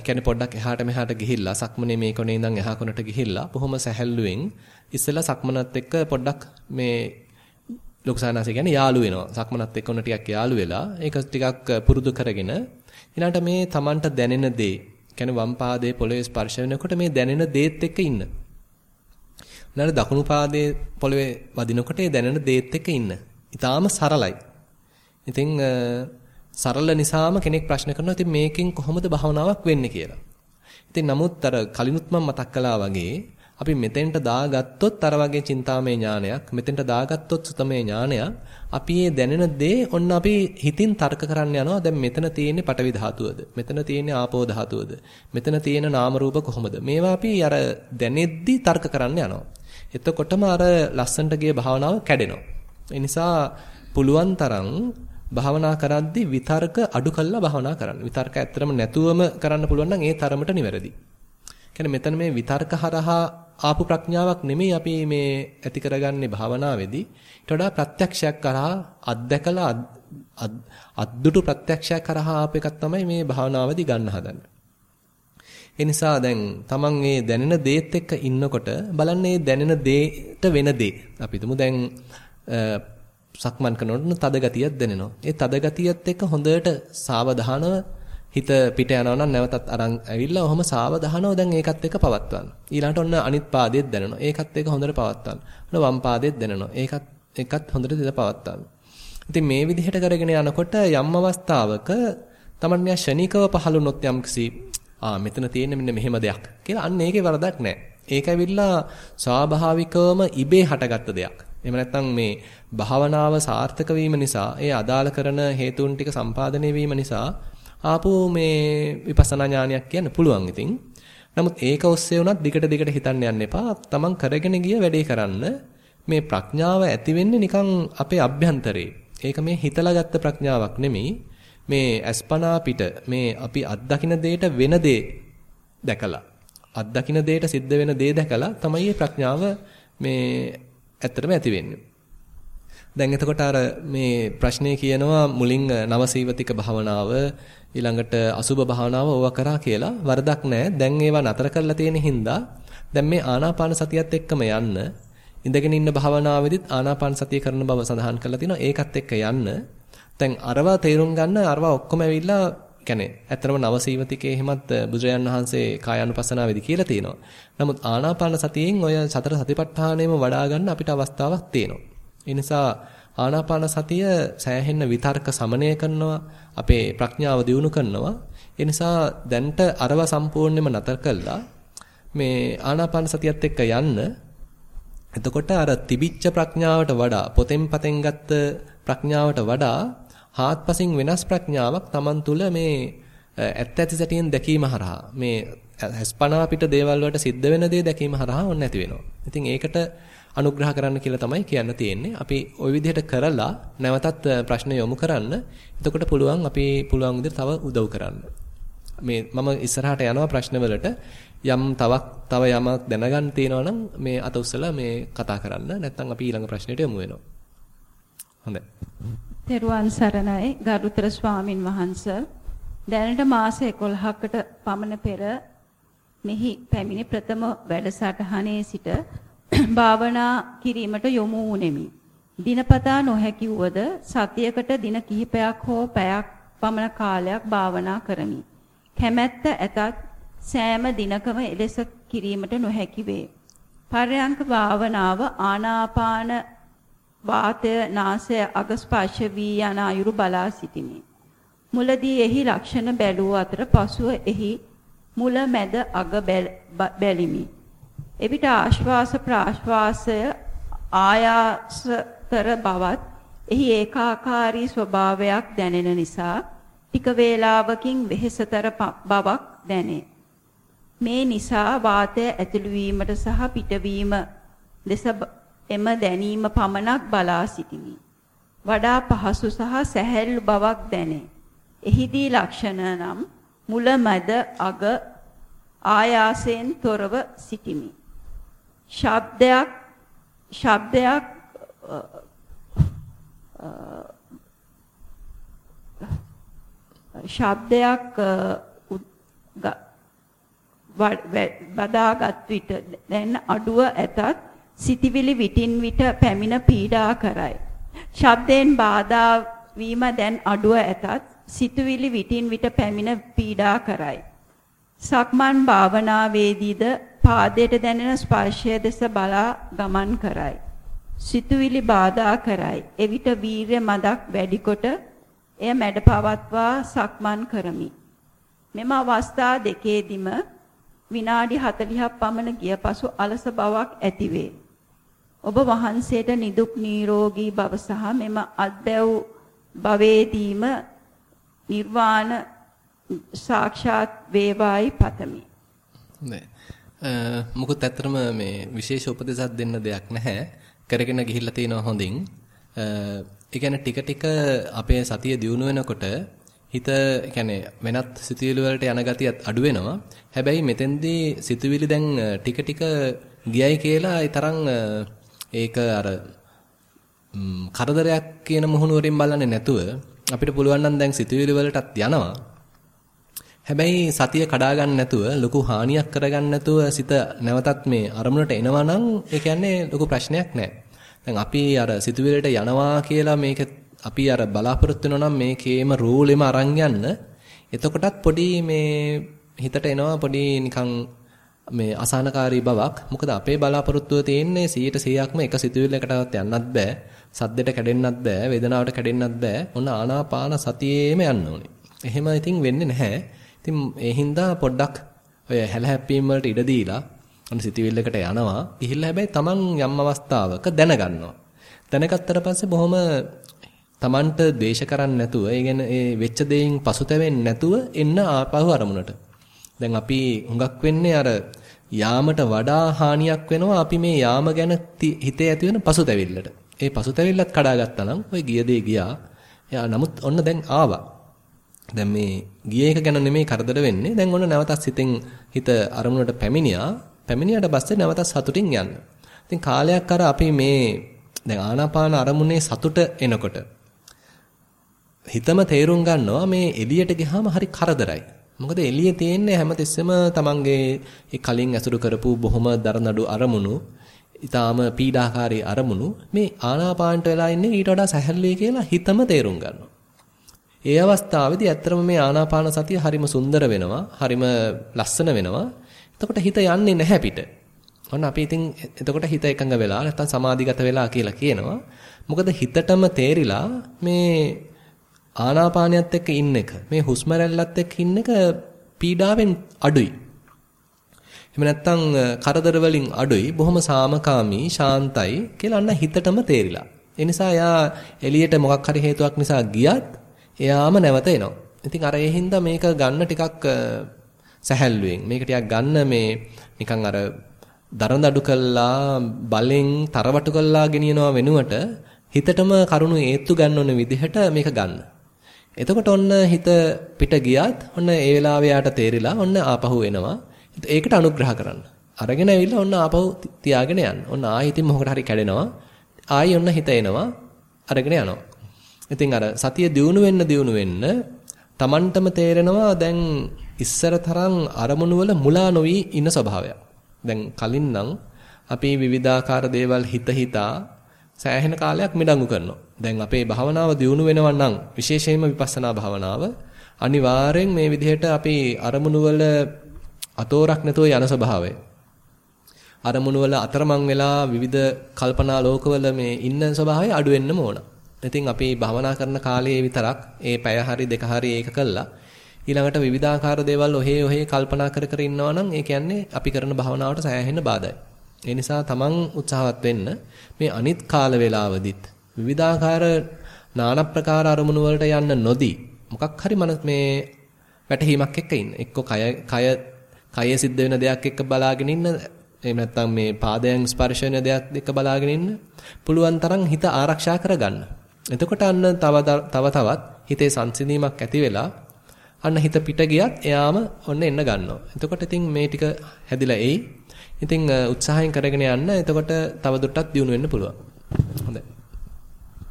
කියන්නේ පොඩ්ඩක් එහාට මෙහාට ගිහිල්ලා සක්මනේ මේ කොනේ ඉඳන් එහා කොනට ගිහිල්ලා බොහොම සැහැල්ලුවෙන් ඉස්සෙල්ලා සක්මනත් එක්ක පොඩ්ඩක් මේ ලොකුසානාසය කියන්නේ යාළු වෙනවා. සක්මනත් එක්ක ඔන්න ටිකක් යාළු වෙලා ඒක ටිකක් පුරුදු කරගෙන ඊළඟට මේ තමන්ට දැනෙන දේ කියන්නේ වම් පාදයේ පොළවේ ස්පර්ශ වෙනකොට මේ දැනෙන දේත් එක්ක ඉන්න. ඊළඟට දකුණු පාදයේ පොළවේ වදිනකොට ඒ දැනෙන දේත් එක්ක ඉන්න. ඊටාම සරලයි. ඉතින් සරල නිසාම කෙනෙක් ප්‍රශ්න කරනවා ඉතින් මේකෙන් කොහොමද භාවනාවක් වෙන්නේ කියලා. ඉතින් නමුත් අර කලිනුත් මම මතක් කළා වගේ අපි මෙතෙන්ට දාගත්තොත් අර වගේ චින්තාමය ඥානයක් මෙතෙන්ට දාගත්තොත් සුතමේ ඥානයක්. අපි මේ දැනෙන දේ ඔන්න අපි හිතින් තර්ක කරන්න යනවා. දැන් මෙතන තියෙන්නේ පටවි ධාතුවද? මෙතන තියෙන්නේ ආපෝ ධාතුවද? මෙතන තියෙන නාම රූප කොහොමද? මේවා අපි අර දැනෙද්දි තර්ක කරන්න යනවා. එතකොටම අර ලස්සන්ට ගිය භාවනාව කැඩෙනවා. ඒ නිසා පුළුවන් තරම් භාවනා කරද්දී විතර්ක අඩු කළා භාවනා කරන්න. විතර්ක ඇත්තටම නැතුවම කරන්න පුළුවන් නම් ඒ තරමට නිවැරදි. කියන්නේ මෙතන මේ විතර්ක හරහා ආපු ප්‍රඥාවක් නෙමෙයි අපි මේ ඇති කරගන්නේ භාවනාවේදී. ඊට වඩා ප්‍රත්‍යක්ෂයක් කරහා අත්දැකලා අද්දුටු ප්‍රත්‍යක්ෂයක් කරහා ආප එකක් තමයි මේ භාවනාවේදී ගන්න හදන්නේ. ඒ නිසා දැන් තමන් මේ දැනෙන දේත් එක්ක ඉන්නකොට බලන්න මේ දැනෙන දේට වෙන දේ. අපි හිතමු දැන් සක්මන් කරනකොට තද ගතියක් දැනෙනවා. ඒ තද ගතියත් එක්ක හොඳට සාවධානව හිත පිට යනවා නම් නැවතත් අරන් ඇවිල්ලා ඔහොම සාවධානව දැන් ඒකත් එක්ක පවත්වන්න. ඊළඟට ඔන්න අනිත් පාදෙත් දැනෙනවා. ඒකත් එක්ක හොඳට පවත්වන්න. ඔන්න වම් පාදෙත් දැනෙනවා. ඒකත් එකත් හොඳට දිද පවත්වන්න. ඉතින් මේ විදිහට කරගෙන යනකොට යම් අවස්ථාවක තමන්ගේ ෂණිකව පහළුනොත් යම්කිසි ආ මෙතන තියෙන මෙන්න මෙහෙම දෙයක් කියලා අන්න ඒකේ වරදක් නැහැ. ඒක ඇවිල්ලා ස්වාභාවිකවම ඉබේ හටගත්ත දෙයක්. එහෙම නැත්නම් මේ භාවනාව සාර්ථක වීම නිසා ඒ අදාළ කරන හේතුන් ටික සම්පාදනය වීම නිසා ආපු මේ විපස්සනා ඥානයක් කියන්න පුළුවන් ඉතින්. නමුත් ඒක ඔස්සේ වුණත් දිගට දිගට හිතන්න යන්න එපා. තමන් කරගෙන ගිය වැඩේ කරන්න මේ ප්‍රඥාව ඇති වෙන්නේ නිකන් අපේ අභ්‍යන්තරේ. ඒක මේ හිතලා ගත්ත ප්‍රඥාවක් නෙමෙයි. මේ අස්පනා පිට මේ අපි අත්දකින දෙයට වෙන දේ දැකලා අත්දකින දෙයට සිද්ධ වෙන දේ දැකලා තමයි මේ ප්‍රඥාව මේ ඇත්තටම ඇති වෙන්නේ. දැන් එතකොට අර මේ ප්‍රශ්නේ කියනවා මුලින් නවසීවතික භාවනාව ඊළඟට අසුබ භාවනාව ඕවා කරා කියලා වරදක් නැහැ. දැන් ඒවා නතර කරලා තියෙන හින්දා දැන් මේ ආනාපාන සතියත් එක්කම යන්න ඉඳගෙන ඉන්න භාවනාවේදීත් ආනාපාන සතිය කරන බව සඳහන් කරලා තිනවා. ඒකත් එක්ක යන්න. දැන් අරවා තේරුම් ගන්න අරවා ඔක්කොම ඇවිල්ලා කියන්නේ ඇත්තම නවසීවතිකේ එහෙමත් බුදුරජාන් වහන්සේ කායानुපස්සනාවේදී කියලා තියෙනවා. නමුත් ආනාපාන සතියෙන් ඔය සතර සතිපට්ඨානෙම වඩා ගන්න අපිට අවස්ථාවක් තියෙනවා. ඒ නිසා ආනාපාන සතිය සෑහෙන්න විතර්ක සමනය කරනවා අපේ ප්‍රඥාව දියුණු කරනවා. ඒ නිසා දැන්ට අරව සම්පූර්ණයෙන්ම නතර කළා. මේ ආනාපාන සතියත් එක්ක යන්න. එතකොට අර තිබිච්ච ප්‍රඥාවට වඩා පොතෙන් පතෙන් ගත්ත ප්‍රඥාවට වඩා හාත්පසින් වෙනස් ප්‍රඥාවක් Taman තුල මේ ඇත්ත ඇති සැටියෙන් දැකීම හරහා මේ හස්පනා පිට දේවල් වලට සිද්ධ වෙන දේ දැකීම හරහා ඔන්න නැති වෙනවා. ඉතින් ඒකට අනුග්‍රහ කරන්න කියලා තමයි කියන්න තියෙන්නේ. අපි ওই විදිහට කරලා නැවතත් ප්‍රශ්න යොමු කරන්න. එතකොට පුළුවන් අපි පුළුවන් විදිහට තව උදව් කරන්න. මේ මම ඉස්සරහට යනවා ප්‍රශ්නවලට යම් තවක් තව යමක් දැනගන්න තියෙනවා නම් මේ අත උස්සලා මේ කතා කරන්න. නැත්නම් අපි ඊළඟ ප්‍රශ්නෙට යමු වෙනවා. හොඳයි. තෙරුවන් සරණයි ගරුතර ස්වාමින් වහන්සේ. දැනට මාස 11කට පමණ පෙර මෙහි පැමිණි ප්‍රථම වැඩසටහනේ සිට භාවනා කිරීමට යොමු වුනේමි. දිනපතා නොහැකි වුවද සතියකට දින කිහිපයක් හෝ පැයක් පමණ කාලයක් භාවනා කරමි. කැමැත්ත ඇතත් සෑම දිනකම එලෙස කිරීමට නොහැකි වේ. පරයන්ක භාවනාව ආනාපාන වාතය නාසය අග ස්පර්ශ වී යන අයුරු බලා සිටිමි. මුලදී එහි ලක්ෂණ බැලුව අතර පසුව එහි මුල මැද අග බැලිමි. එවිට ආශ්වාස ප්‍රාශ්වාසය ආයාසතර බවත් එහි ඒකාකාරී ස්වභාවයක් දැනෙන නිසා ටික වේලාවකින් වෙහෙසතර බවක් දැනේ. මේ නිසා වාතය ඇතුළු වීමට සහ පිටවීම දෙස එම දැනීම පමණක් බලා සිටිමි. වඩා පහසු සහ සැහැල්ලු බවක් දැනේ. එහිදී ලක්ෂණ නම් මුල මැද අග ආයාසයෙන් තොරව සිටිමි. ශබ්දයක් ශබ්දයක් ශබ්දයක් බදාගත් විට දැන් අඩුව ඇතත් සිටිවිලි විටින් විට පැමිණ පීඩා කරයි. ශබ්දයෙන් බාධා වීම දැන් අඩුව ඇතත් සිතුවිලි විටින් විට පැමිණ පීඩා කරයි. සක්මන් භාවනාවේදීද පාදයට දැනෙන ස්පර්ශය දෙස බලා ගමන් කරයි. සිතුවිලි බාධා කරයි. එවිට වීරය මදක් වැඩිකොට එය මැඩපවත්වා සක්මන් කරමි. මෙම අවස්ථා දෙකේදීම විනාඩි 40ක් පමණ ගිය පසු අලස බවක් ඇතිවේ. ඔබ වහන්සේට නිදුක් නිරෝගී භව සහ මෙම අත්බැව් භවේදීම නිර්වාණ සාක්ෂාත් වේවායි පතමි. නෑ. මොකද ඇත්තටම මේ විශේෂ උපදේශයක් දෙන්න දෙයක් නැහැ. කරගෙන ගිහිල්ලා තිනවා හොඳින්. ඒ කියන්නේ ටික ටික අපේ සතිය දියුණු වෙනකොට හිත කියන්නේ වෙනත් සිතුවිලි වලට යන ගතියත් අඩු වෙනවා. හැබැයි මෙතෙන්දී සිතුවිලි දැන් ටික ටික ගියයි කියලා ඒ තරම් ඒක අර කරදරයක් කියන මොහුනුවරින් බලන්නේ නැතුව අපිට පුළුවන් නම් දැන් සිතුවිලි වලටත් යනවා. හැබැයි සතිය කඩා ගන්න නැතුව ලොකු හානියක් කරගන්න නැතුව සිත නැවතත් මේ අරමුණට එනවා නම් ඒ කියන්නේ ලොකු ප්‍රශ්නයක් නැහැ. දැන් අපි අර සිතුවිල්ලට යනවා කියලා මේක අපි අර බලාපොරොත්තු වෙනවා නම් මේකේම රූලෙම අරන් යන්න. එතකොටත් පොඩි මේ හිතට එනවා පොඩි නිකන් මේ අසහනකාරී බවක්. මොකද අපේ බලාපොරොත්තුව තියෙන්නේ 100%ක්ම එක සිතුවිල්ලකටවත් යන්නත් බෑ. සද්දෙට කැඩෙන්නත් බෑ. වේදනාවට කැඩෙන්නත් බෑ. ඔන්න ආනාපාන සතියේම යන්න ඕනේ. එහෙම ඉතින් වෙන්නේ නැහැ. ඉතින් ඒ හින්දා පොඩ්ඩක් ඔය හැලහැප්පීම් වලට ඉඩ දීලා අන්න සිතවිල්ලකට යනවා. ගිහිල්ලා හැබැයි Taman යම් අවස්ථාවක දැනගන්නවා. දැනගත්තට පස්සේ බොහොම Tamanට ද්වේෂ කරන්නේ නැතුව, ඒ කියන්නේ ඒ වෙච්ච දෙයින් පසුතැවෙන්නේ නැතුව එන්න ආපහු අරමුණට. දැන් අපි හුඟක් වෙන්නේ අර යාමට වඩා හානියක් වෙනවා අපි මේ යාම ගැන හිතේ ඇති වෙන පසුතැවිල්ලට. ඒ පසුතැවිල්ලත් කඩාගත්තා නම් ওই ගිය දේ ගියා. යා නමුත් ඔන්න දැන් ආවා. දැන් මේ ගිය එක ගැන නෙමෙයි කරදර වෙන්නේ. දැන් ඔන්න නැවතත් සිතෙන් හිත අරමුණට පැමිණියා. පැමිණියට පස්සේ නැවතත් සතුටින් යන්න. ඉතින් කාලයක් අර අපි මේ දැන් ආනාපාන අරමුණේ සතුට එනකොට හිතම තේරුම් ගන්නවා මේ එළියට ගියාම හරි කරදරයි. මොකද එළියේ තියෙන්නේ හැමතිස්සෙම තමන්ගේ ඒ කලින් ඇසුරු කරපු බොහොම දරනඩු අරමුණු, ඊටාම පීඩාකාරී අරමුණු මේ ආනාපානට වෙලා ඉන්නේ ඊට වඩා සැහැල්ලුයි කියලා හිතම තේරුම් ගන්නවා. ඒ අවස්ථාවේදී ඇත්තටම මේ ආනාපාන සතිය හරිම සුන්දර වෙනවා, හරිම ලස්සන වෙනවා. එතකොට හිත යන්නේ නැහැ පිට. ඔන්න අපි ඉතින් එතකොට හිත එකඟ වෙලා නැත්තම් සමාධිගත වෙලා කියලා කියනවා. මොකද හිතටම තේරිලා මේ ආනාපානියත් එක්ක ඉන්න එක මේ හුස්ම රැල්ලත් එක්ක ඉන්න එක පීඩාවෙන් අඩුයි. එහෙම නැත්නම් කරදර වලින් අඩුයි බොහොම සාමකාමී ශාන්තයි කියලා අන්න හිතටම තේරිලා. ඒ නිසා යා එළියට මොකක් හරි හේතුවක් නිසා ගියත් එයාම නැවත එනවා. ඉතින් අර ඒ හින්දා මේක ගන්න ටිකක් සැහැල්ලුවෙන් මේක ටිකක් ගන්න මේ නිකන් අර දරදඩු කළා බලෙන් තරවටු කළා ගෙනියනවා වෙනුවට හිතටම කරුණු ඒත්තු ගන්න ඕන විදිහට මේක ගන්න. එතකොට ඔන්න හිත පිට ගියත් ඔන්න ඒ වෙලාවේ යාට තේරිලා ඔන්න ආපහු එනවා. ඒකට අනුග්‍රහ කරන්න. අරගෙන ඇවිල්ලා ඔන්න ආපහු තියාගෙන යන්න. ඔන්න ආයෙ ඉතින් මොකට හරි කැඩෙනවා. ආයෙ ඔන්න හිත එනවා. අරගෙන යනවා. ඉතින් අර සතිය දියුණු වෙන්න දියුණු වෙන්න Tamanටම තේරෙනවා දැන් ඉස්සර තරම් අරමුණු වල මුලා නොවි ඉන්න ස්වභාවයක්. දැන් කලින් නම් අපි විවිධාකාර දේවල් හිත හිතා සෑහෙන කාලයක් මිඩංගු කරනවා. දැන් අපේ භාවනාව දියුණු වෙනවා නම් විශේෂයෙන්ම විපස්සනා භාවනාව අනිවාර්යෙන් මේ විදිහට අපි අරමුණු වල අතෝරක් නැතුව යන ස්වභාවය. අරමුණු වල අතරමං වෙලා විවිධ කල්පනා ලෝකවල මේ ඉන්න ස්වභාවය අඩු වෙන්නම ඕන. ඉතින් අපි භාවනා කරන කාලයේ විතරක් ඒ පැය හරි දෙක හරි ඒක කළා ඊළඟට විවිධාකාර දේවල් ඔහේ ඔහේ කල්පනා කර කර ඉන්නවා නම් ඒ කියන්නේ අපි කරන භාවනාවට සෑහෙන්න බාධායි. ඒ නිසා තමන් උත්සාහවත් වෙන්න මේ අනිත් කාල වේලාවදිත් විවිධාකාර নানা ප්‍රකාර අරමුණු වලට යන්න නොදී මොකක් හරි මන මේ වැටහීමක් එක්ක ඉන්න. එක්ක කය කය කයේ සිද්ධ වෙන දෙයක් එක්ක බලාගෙන ඉන්න. එහෙම නැත්නම් මේ පාදයන් ස්පර්ශ වෙන දෙයක් එක්ක බලාගෙන ඉන්න. පුළුවන් තරම් හිත ආරක්ෂා කරගන්න. එතකොට අන්න තව තව තවත් හිතේ සංසිඳීමක් ඇති වෙලා අන්න හිත පිට ගියත් එයාම ඔන්න එන්න ගන්නවා. එතකොට ඉතින් මේ ටික හැදිලා එයි. ඉතින් උත්සාහයෙන් කරගෙන යන්න එතකොට තව දුරටත් දියුණු වෙන්න පුළුවන්. හොඳයි.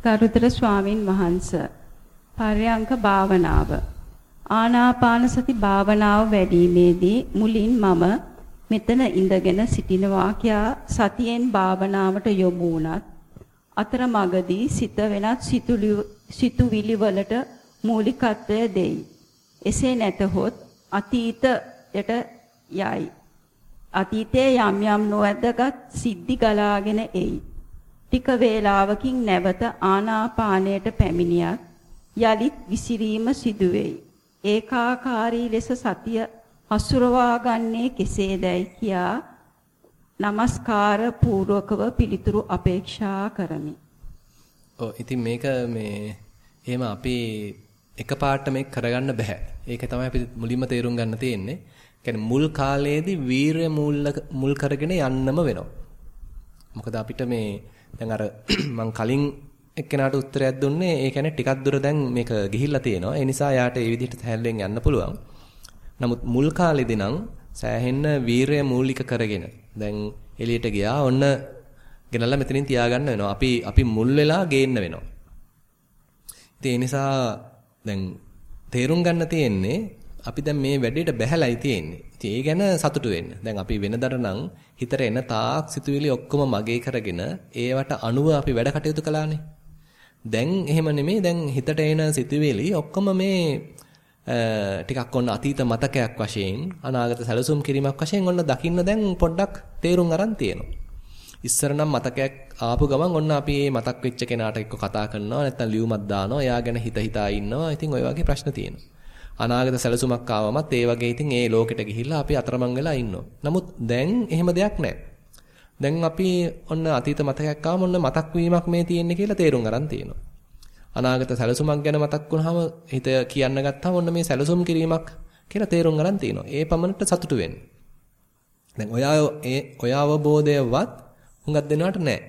ගරුතර ස්වාමින් වහන්සේ පර්යංක භාවනාව ආනාපාන සති භාවනාව වැඩිීමේදී මුලින් මම මෙතන ඉඳගෙන සිටිනවා කියා සතියෙන් භාවනාවට යොමු වුණත් අතරමඟදී සිත වෙනත් සිතුවිලි වලට මූලිකත්වය දෙයි. එසේ නැතහොත් අතීතයට යයි. අතීතයේ යම් යම් නොවැදගත් සිද්ධි ගලාගෙන එයි. ටික වේලාවකින් නැවත ආනාපානයට පැමිණියත් යලිත් විසිරීම සිදුවේයි. ඒකාකාරී ලෙස සතිය හසුරවා ගන්නේ කෙසේදයි කියා নমස්කාර පූර්වකව පිළිතුරු අපේක්ෂා කරමි. ඔව් ඉතින් මේක මේ එහෙම අපි එකපාරට මේක කරගන්න බෑ. ඒක තමයි අපි මුලින්ම තේරුම් ගන්න තියෙන්නේ. කියන්නේ මුල් කාලයේදී වීරය මුල් කරගෙන යන්නම වෙනවා. මොකද අපිට මේ දැන් අර මං කලින් එක්කෙනාට උත්තරයක් දුන්නේ ඒ කියන්නේ ටිකක් දුර දැන් මේක ගිහිල්ලා තියෙනවා. ඒ නිසා යාට ඒ විදිහට හැල්ලෙන් යන්න පුළුවන්. නමුත් මුල් කාලේදී නම් සෑහෙන්න වීරය මූලික කරගෙන දැන් එළියට ගියා. ඔන්න ගෙනල්ලා මෙතනින් තියාගන්න වෙනවා. අපි අපි මුල් වෙලා ගේන්න වෙනවා. ඉතින් ඒ නිසා දැන් තේරුම් ගන්න තියෙන්නේ අපි දැන් මේ වැඩේට බැහැලයි තියෙන්නේ. ඉතින් ඒ ගැන සතුටු වෙන්න. දැන් අපි වෙනදට නම් හිතට එන තාක් සිතුවිලි ඔක්කොම මගේ කරගෙන ඒවට අනුව අපි වැඩ කටයුතු කළානේ. දැන් එහෙම නෙමෙයි දැන් හිතට එන සිතුවිලි ඔක්කොම මේ ටිකක් ඔන්න අතීත මතකයක් වශයෙන් අනාගත සැලසුම් කිරීමක් වශයෙන් ඔන්න දකින්න දැන් පොඩ්ඩක් තේරුම් අරන් තියෙනවා. ඉස්සර නම් මතකයක් ආපු ගමන් ඔන්න අපි මේ මතක් වෙච්ච කෙනාට එක්ක කතා කරනවා නැත්නම් ලියුමක් දානවා එයා ගැන හිත හිතා ඉන්නවා. ඉතින් ওই වගේ ප්‍රශ්න තියෙනවා. අනාගත සැලසුමක් ආවමත් ඒ වගේ ඉතින් ඒ ලෝකෙට ගිහිල්ලා අපි අතරමං වෙලා ඉන්නවා. නමුත් දැන් එහෙම දෙයක් නැහැ. දැන් අපි ඔන්න අතීත මතකයක් ආවම ඔන්න මතක් වීමක් මේ තියෙන්නේ කියලා තේරුම් අරන් තියෙනවා. අනාගත සැලසුමක් ගැන මතක් වුණාම හිත කියන්න ගත්තාම ඔන්න මේ සැලසුම් කිරීමක් කියලා තේරුම් ගන්න තියෙනවා. ඒ පමණට සතුටු වෙන්න. දැන් ඔය ඒ ඔය අවබෝධයවත් හුඟක් දෙනාට නැහැ.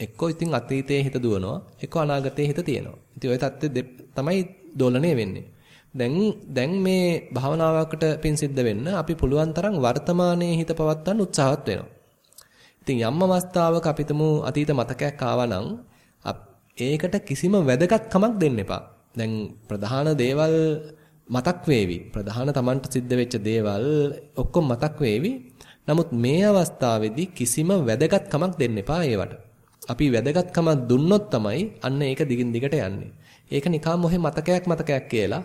එක්කෝ ඉතින් අතීතයේ හිත දුවනවා, එක්කෝ අනාගතයේ හිත තියෙනවා. ඉතින් ওই தත්ත්වය තමයි දෝලණය වෙන්නේ. දැන් දැන් මේ භාවනාවකට පින් සිද්ධ වෙන්න අපි පුළුවන් තරම් වර්තමානයේ හිත පවත්වන්න උත්සාහවත් වෙනවා. ඉතින් යම් අවස්ථාවක අපිටම අතීත මතකයක් ආවා නම් ඒකට කිසිම වැදගත්කමක් දෙන්න එපා. දැන් ප්‍රධාන දේවල් මතක් වේවි. ප්‍රධාන Tamanට සිද්ධ වෙච්ච දේවල් ඔක්කොම මතක් වේවි. නමුත් මේ අවස්ථාවේදී කිසිම වැදගත්කමක් දෙන්න එපා ඒවට. අපි වැදගත්කමක් දුන්නොත් තමයි අන්න ඒක දිගින් දිගට යන්නේ. ඒක නිකම් මොහේ මතකයක් මතකයක් කියලා